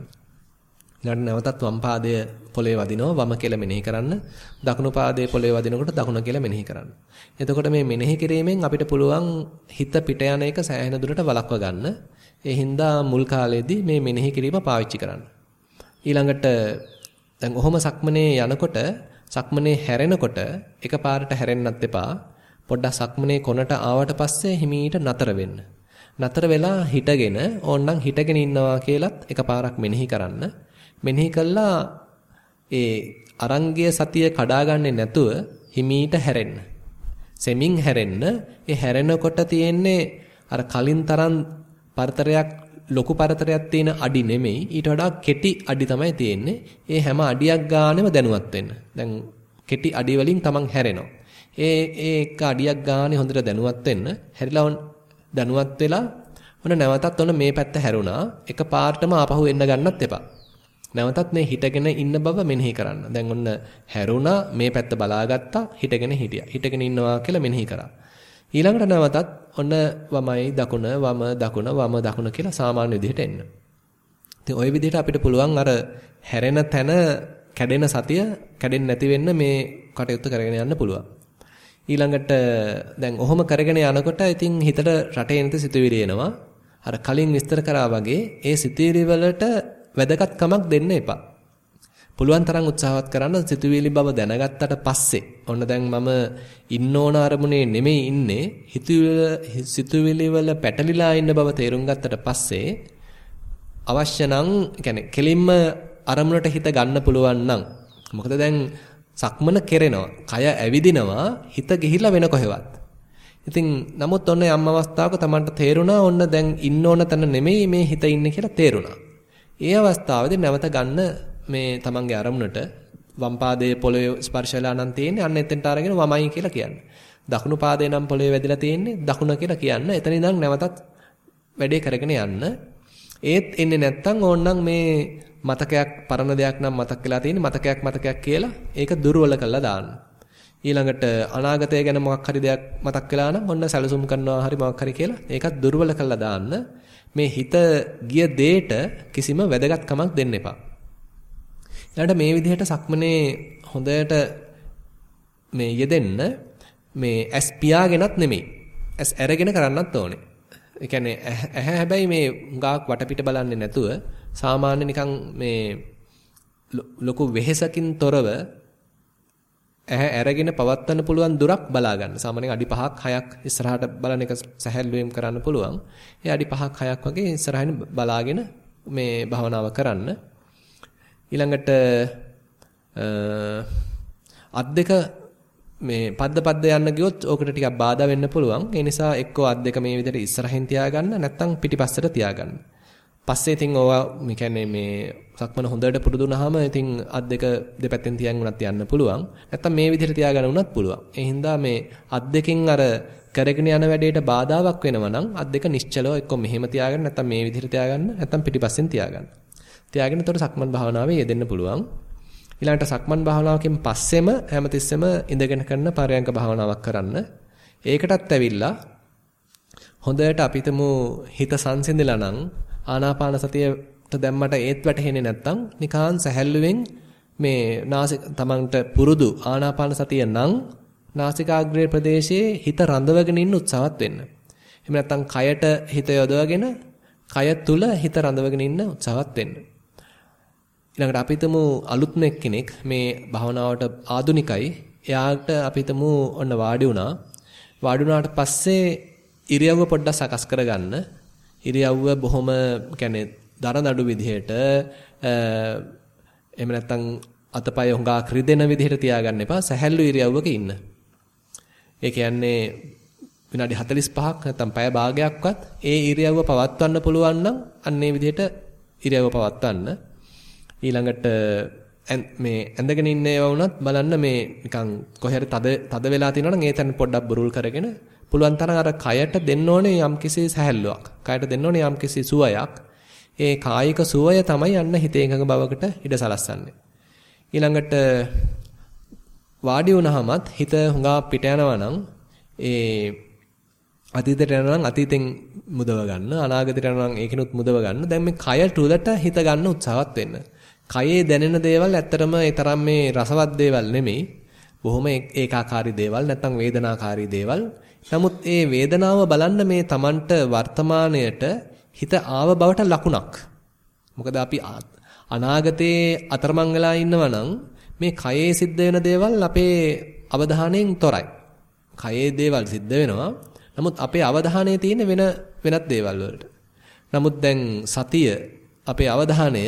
ඊළඟට නැවතත් වම් පාදයේ පොළවේ වදිනවා වම කියලා මෙනෙහි කරන්න. දකුණු පාදයේ පොළවේ වදිනකොට දකුණ කියලා මෙනෙහි කරන්න. එතකොට මේ මෙනෙහි කිරීමෙන් අපිට පුළුවන් හිත පිට යන එක සෑහෙන දුරට වළක්වා ගන්න. ඒ හින්දා මුල් කාලේදී මේ මෙනෙහි කිරීම පාවිච්චි කරන්න. ඊළඟට දැන් ඔහොම සක්මනේ යනකොට සක්මනේ හැරෙනකොට එකපාරට හැරෙන්නත් එපා. පොඩ්ඩක් සක්මනේ කොනට ආවට පස්සේ හිමීට නතර වෙන්න. නතර වෙලා හිටගෙන ඕන්නම් හිටගෙන ඉන්නවා කියලත් එකපාරක් මෙනෙහි කරන්න. මෙනෙහි කළා ඒ අරංගය සතිය කඩාගන්නේ නැතුව හිමීට හැරෙන්න. සෙමින් හැරෙන්න. ඒ හැරෙනකොට තියෙන්නේ අර කලින් තරම් පරතරයක් ලොකු පරතරයක් තියෙන අඩි නෙමෙයි ඊට වඩා කෙටි අඩි තමයි තියෙන්නේ. ඒ හැම අඩියක් ගානෙම දැනුවත් වෙන්න. දැන් කෙටි අඩි වලින් තමන් හැරෙනවා. ඒ ඒ එක අඩියක් ගානේ හොඳට දැනුවත් වෙන්න. හැරිලා දැනුවත් වෙලා ඔන්න නැවතත් ඔන්න මේ පැත්ත හැරුණා. එක පාර්ටම ආපහු එන්න ගන්නත් එපා. නැවතත් මේ හිටගෙන ඉන්න බව මෙනෙහි කරන්න. දැන් ඔන්න හැරුණා මේ පැත්ත බලාගත්තා හිටගෙන හිටියා. හිටගෙන ඉන්නවා කියලා මෙනෙහි කරා. ඊළඟට නැවතත් ඔන්න වමයි දකුණ වම දකුණ වම දකුණ කියලා සාමාන්‍ය විදිහට එන්න. ඉතින් ওই විදිහට අපිට පුළුවන් අර හැරෙන තැන කැඩෙන සතිය කැඩෙන්නේ නැති වෙන්න මේ කටයුත්ත කරගෙන යන්න පුළුවන්. ඊළඟට දැන් ඔහොම කරගෙන යනකොට ඉතින් හිතට රටේ නැති සිතුවිලි එනවා. අර කලින් විස්තර කරා වගේ ඒ සිතුවිලි වලට වැදගත්කමක් දෙන්න එපා. පුළුවන් තරම් උත්සාහවත් කරන්න සිතුවිලි බව දැනගත්තට පස්සේ ඔන්න දැන් මම ඉන්න ඕන අරමුණේ නෙමෙයි ඉන්නේ සිතුවිලි වල පැටලිලා ඉන්න බව තේරුම් ගත්තට පස්සේ අවශ්‍ය නම් කියන්නේ කෙලින්ම අරමුණට හිත ගන්න පුළුවන් නම් මොකද දැන් සක්මන කෙරෙනවා කය ඇවිදිනවා හිත ගිහිලා වෙන කොහෙවත් ඉතින් නමුත් ඔන්න යම් අවස්ථාවක Tamanට තේරුණා ඔන්න දැන් ඉන්න ඕන තැන නෙමෙයි මේ හිත ඉන්නේ කියලා තේරුණා ඒ අවස්ථාවේදී නැවත ගන්න මේ තමන්ගේ අරමුණට වම් පාදයේ පොළවේ ස්පර්ශලා නම් තියෙන්නේ අන්න එතෙන්ට අරගෙන වමයි කියලා කියන්නේ. දකුණු පාදේ නම් පොළවේ වැදිලා තියෙන්නේ දකුණ කියලා කියන්න. එතන ඉඳන් නැවතත් වැඩේ කරගෙන යන්න. ඒත් එන්නේ නැත්තම් ඕන්නම් මේ මතකයක් පරණ දෙයක් නම් මතක් වෙලා තියෙන්නේ මතකයක් මතකයක් කියලා ඒක දුර්වල කරලා දාන්න. ඊළඟට අනාගතය ගැන මොකක් හරි දෙයක් මතක් වෙලා නම් ඔන්න සැලසුම් කරනවා හරි මොකක් හරි කියලා ඒකත් දුර්වල කරලා දාන්න. මේ හිත ගිය දෙයට කිසිම වැදගත්කමක් දෙන්න එපා. ඊළඟට මේ විදිහට සක්මනේ හොඳට මේ යෙදෙන්න මේ ඇස් පියාගෙනත් නෙමෙයි. ඇස් අරගෙන කරන්නත් ඕනේ. ඒ කියන්නේ ඇහැ හැබැයි මේ හුඟක් වටපිට බලන්නේ නැතුව සාමාන්‍ය නිකන් මේ ලොකු වෙහෙසකින් තොරව ඇහැ අරගෙන පවත්වන්න පුළුවන් දුරක් බලා ගන්න. සාමාන්‍යයෙන් අඩි 5ක් 6ක් ඉස්සරහට බලන එක සැහැල්ලුවෙන් කරන්න පුළුවන්. ඒ අඩි 5ක් 6ක් වගේ ඉස්සරහින් බලාගෙන මේ භවනාව කරන්න. ඊළඟට අත් දෙක මේ පද්ද පද්ද යන්න ගියොත් ඕකට ටිකක් බාධා වෙන්න පුළුවන්. ඒ නිසා එක්කෝ අත් දෙක මේ විදිහට ඉස්සරහින් තියාගන්න නැත්නම් පිටිපස්සට තියාගන්න. පස්සේ ඉතින් ඕවා මේ කියන්නේ මේ සක්මන හොඳට පුරුදු වුණාම ඉතින් අත් දෙක දෙපැත්තෙන් තියන් උනත් යන්න පුළුවන්. නැත්තම් මේ විදිහට තියාගන්න උනත් පුළුවන්. ඒ හින්දා මේ අත් දෙකෙන් අර කරගෙන යන වැඩේට බාධාවක් වෙනවා නම් අත් දෙක නිශ්චලව එක්ක මෙහෙම තියාගන්න නැත්තම් මේ විදිහට තියාගන්න නැත්තම් පිටිපස්සෙන් තියාගන්න. තියාගෙන එතකොට සක්මන් භාවනාවේ යෙදෙන්න පුළුවන්. ඊළඟට සක්මන් භාවනාවකින් පස්සෙම හැමතිස්සෙම ඉඳගෙන කරන පරයන්ක භාවනාවක් කරන්න. ඒකටත් ඇවිල්ලා හොඳට අපිටම හිත සංසිඳිලා නම් ආනාපාන සතියට දැම්මට ඒත් වැටහෙන්නේ නැත්තම් නිකාන් සැහැල්ලුවෙන් මේ නාසික තමන්ට පුරුදු ආනාපාන සතිය නම් නාසිකාග්‍රේ ප්‍රදේශයේ හිත රඳවගෙන ඉන්න උත්සාහත් වෙන්න. එහෙම නැත්නම් කයට හිත යොදවගෙන කය තුල හිත රඳවගෙන ඉන්න උත්සාහත් වෙන්න. ඊළඟට අපි හිතමු අලුත්ම කෙනෙක් මේ භාවනාවට ආදුනිකයි. එයාට අපි හිතමු ඔන්න වාඩි වුණා. වාඩි වුණාට පස්සේ ඉරියව්ව පොඩ්ඩක් සකස් කරගන්න. ඉරියව්ව බොහොම කියන්නේ දරදඩු විදිහට එහෙම නැත්නම් අතපය හොඟා ක්‍රිදෙන විදිහට තියාගන්න එපා. සැහැල්ලු ඉරියව්වක ඉන්න. ඒ කියන්නේ විනාඩි 45ක් නැත්නම් පැය භාගයක්වත් ඒ ඉරියව්ව පවත්වන්න පුළුවන් නම් අන්න ඒ විදිහට ඉරියව්ව පවත්වන්න. ඊළඟට මේ ඇඳගෙන ඉන්න ඒවා වුණත් බලන්න මේ නිකන් කොහේ හරි තද තද වෙලා තියෙනවා නම් ඒ තැන පොඩ්ඩක් බුරුල් කරගෙන පුළුවන් තරම් අර කයට දෙන්න ඕනේ යම්කිසි සැහැල්ලුවක්. කයට දෙන්න ඕනේ යම්කිසි සුවයක්. ඒ කායික සුවය තමයි අන්න හිතේ එකඟ බවකට ඉඩ සලස්සන්නේ. ඊළඟට වාඩි වුණාමත් හිත හුඟා පිට යනවා නම් ඒ අතීතයට යනවා නම් අතීතෙන් මුදව ගන්න අනාගතයට යනවා නම් ඒකිනුත් මුදව ගන්න දැන් මේ කය තුලට හිත ගන්න උත්සාහවත් වෙන්න. කයේ දැනෙන දේවල් ඇත්තටම ඒ තරම් මේ රසවත් දේවල් නෙමෙයි. බොහොම ඒකාකාරී දේවල් නැත්නම් වේදනාකාරී දේවල්. නමුත් ඒ වේදනාව බලන්න මේ Tamanට වර්තමාණයට හිත ආව බවට ලකුණක්. මොකද අපි අනාගතේ අතරමං වෙලා ඉන්නවා නම් මේ කයේ සිද්ධ වෙන දේවල් අපේ අවධානයෙන් තොරයි. කයේ දේවල් සිද්ධ වෙනවා. නමුත් අපේ අවධානය තියෙන්නේ වෙන වෙනත් දේවල් වලට. නමුත් දැන් සතිය අපේ අවධානය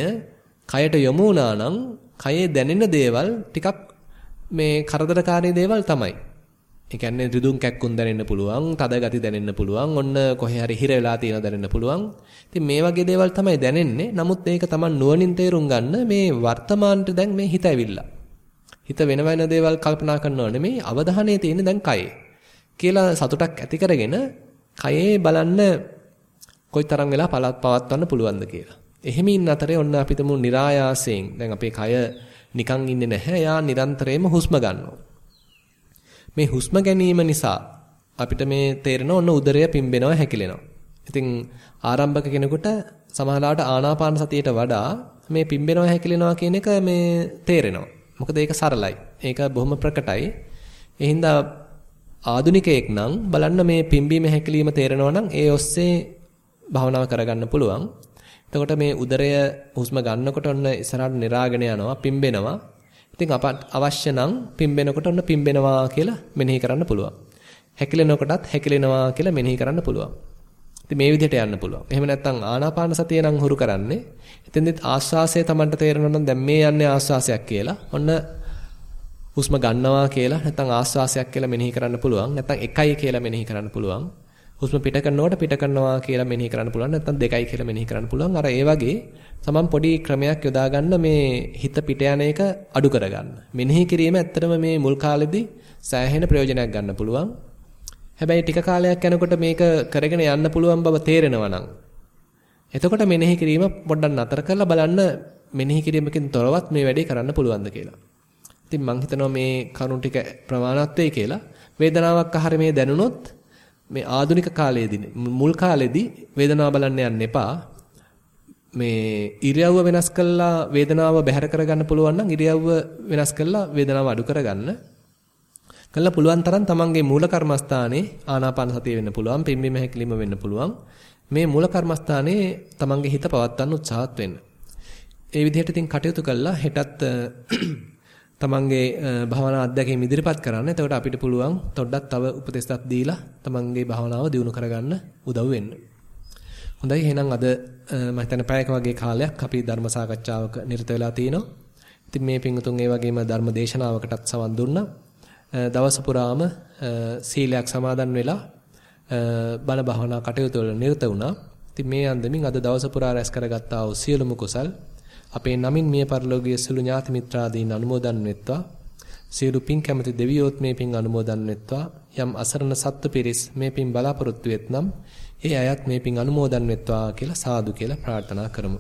කයට යොමු වුණා නම් කයේ දැනෙන දේවල් ටිකක් මේ කරදරකාරී දේවල් තමයි. ඒ කියන්නේ රිදුම් කැක්කුම් දැනෙන්න පුළුවන්, තද ගති දැනෙන්න පුළුවන්, ඔන්න කොහේ හරි හිර වෙලා තියෙන දැනෙන්න පුළුවන්. ඉතින් මේ වගේ දේවල් තමයි දැනෙන්නේ. නමුත් ඒක Taman නුවණින් තේරුම් ගන්න මේ වර්තමානට දැන් මේ හිත ඇවිල්ලා. හිත වෙන වෙන දේවල් කල්පනා කරනව නෙමෙයි අවධානය තියෙන්නේ දැන් කයේ. කියලා සතුටක් ඇති කරගෙන කයේ බලන්න කොයිතරම් වෙලා පවත්වන්න පුළුවන්ද කියලා. එහෙම ඉන්න අතරේ ඔන්න අපිටම નિરાයාසයෙන් දැන් අපේ කය නිකන් ඉන්නේ නැහැ. යා නිරන්තරයෙන්ම හුස්ම ගන්නවා. මේ හුස්ම ගැනීම නිසා අපිට මේ තේරෙන ඔන්න උදරය පිම්බෙනවා හැකිලෙනවා. ඉතින් ආරම්භක කෙනෙකුට සමහරවිට ආනාපාන සතියට වඩා මේ පිම්බෙනවා හැකිලෙනවා කියන එක මේ තේරෙනවා. මොකද ඒක සරලයි. ඒක බොහොම ප්‍රකටයි. ඒ හින්දා ආදුනිකයෙක් නම් බලන්න මේ පිම්බීම හැකිලිම තේරෙනවා නම් ඒ ඔස්සේ භාවනාව කරගන්න පුළුවන්. එතකොට මේ උදරය හුස්ම ගන්නකොට ඔන්න ඉස්සරහට නිරාගෙන යනවා පිම්බෙනවා. ඉතින් අප අවශ්‍ය නම් පිම්බෙනකොට ඔන්න පිම්බෙනවා කියලා මෙනෙහි කරන්න පුළුවන්. හැකිලෙනකොටත් හැකිලෙනවා කියලා මෙනෙහි කරන්න පුළුවන්. ඉතින් මේ විදිහට යන්න පුළුවන්. එහෙම නැත්නම් ආනාපාන සතිය නම් හුරු කරන්නේ. එතෙන්දෙත් ආස්වාසය Tamanට තේරෙනවා නම් දැන් මේ යන්නේ ආස්වාසයක් කියලා. ඔන්න හුස්ම ගන්නවා කියලා නැත්නම් ආස්වාසයක් කියලා මෙනෙහි කරන්න පුළුවන්. නැත්නම් එකයි කියලා මෙනෙහි කරන්න පුළුවන්. හුස්ම පිට කරනකොට පිට කරනවා කියලා මෙනෙහි කරන්න පුළුවන්. නැත්නම් දෙකයි කියලා මෙනෙහි කරන්න පුළුවන්. අර ඒ වගේ තමන් පොඩි ක්‍රමයක් යොදා ගන්න මේ හිත පිට යන එක අඩු කරගන්න. මෙනෙහි කිරීම ඇත්තටම මේ මුල් කාලෙදී සෑහෙන ප්‍රයෝජනයක් ගන්න පුළුවන්. හැබැයි ටික කාලයක් යනකොට මේක කරගෙන යන්න පුළුවන් බව තේරෙනවා නම් එතකොට මෙනෙහි කිරීම පොඩ්ඩක් නතර කරලා බලන්න මෙනෙහි කිරීමකින් තොරවත් මේ වැඩේ කරන්න පුළුවන්ද කියලා. ඉතින් මං හිතනවා මේ කරුණ ටික ප්‍රමාණවත් වෙයි කියලා. වේදනාවක් අහරි මේ දැනුනොත් මේ ආධුනික කාලයේදී මුල් කාලෙදී වේදනාව බලන්න යන්න එපා. මේ ඉරියව්ව වෙනස් කළා වේදනාව බැහැර කරගන්න පුළුවන් නම් ඉරියව්ව වෙනස් කළා වේදනාව අඩු කරගන්න. කළා පුළුවන් තරම් තමන්ගේ මූල කර්මස්ථානේ ආනාපාන සතිය වෙන්න පුළුවන්, පිම්බීම හැකිලිම වෙන්න පුළුවන්. මේ මූල කර්මස්ථානේ තමන්ගේ හිත පවත්වන්න උත්සාහත් වෙන්න. ඒ විදිහට ඉතින් කටයුතු කළා හෙටත් තමන්ගේ භවනා අධ්‍යක්ෂකෙ ඉදිරිපත් කරන්න. එතකොට අපිට පුළුවන් තොඩක් තව උපදෙස්ක් දීලා තමන්ගේ භවනාව දියුණු කරගන්න උදව් වෙන්න. හොඳයි එහෙනම් අද මම හිතන්නේ පැයක වගේ කාලයක් අපි ධර්ම සාකච්ඡාවක නිරත වෙලා තිනවා. ඉතින් මේ පිංගුතුන් ඒ වගේම ධර්ම දේශනාවකටත් සවන් දුන්නා. දවස පුරාම සීලයක් සමාදන් වෙලා බණ භවනා කටයුතු වල නිරත වුණා. ඉතින් මේ අන්දමින් අද දවස පුරා රැස් කරගත්තා වූ සියලුම කුසල් අපේ නමින් මිය පරලෝකීය සුළු ඥාති මිත්‍රාදීන් අනුමෝදන් වෙත්වා. සියලු පින් කැමති දෙවියෝත් මේ පින් අනුමෝදන් වෙත්වා. යම් අසරණ සත්ත්ව පිරිස් මේ පින් බලාපොරොත්තු වෙත්නම් ඒ අයත් මේ පින් අනුමෝදන් වෙත්වා කියලා සාදු කියලා ප්‍රාර්ථනා කරමු.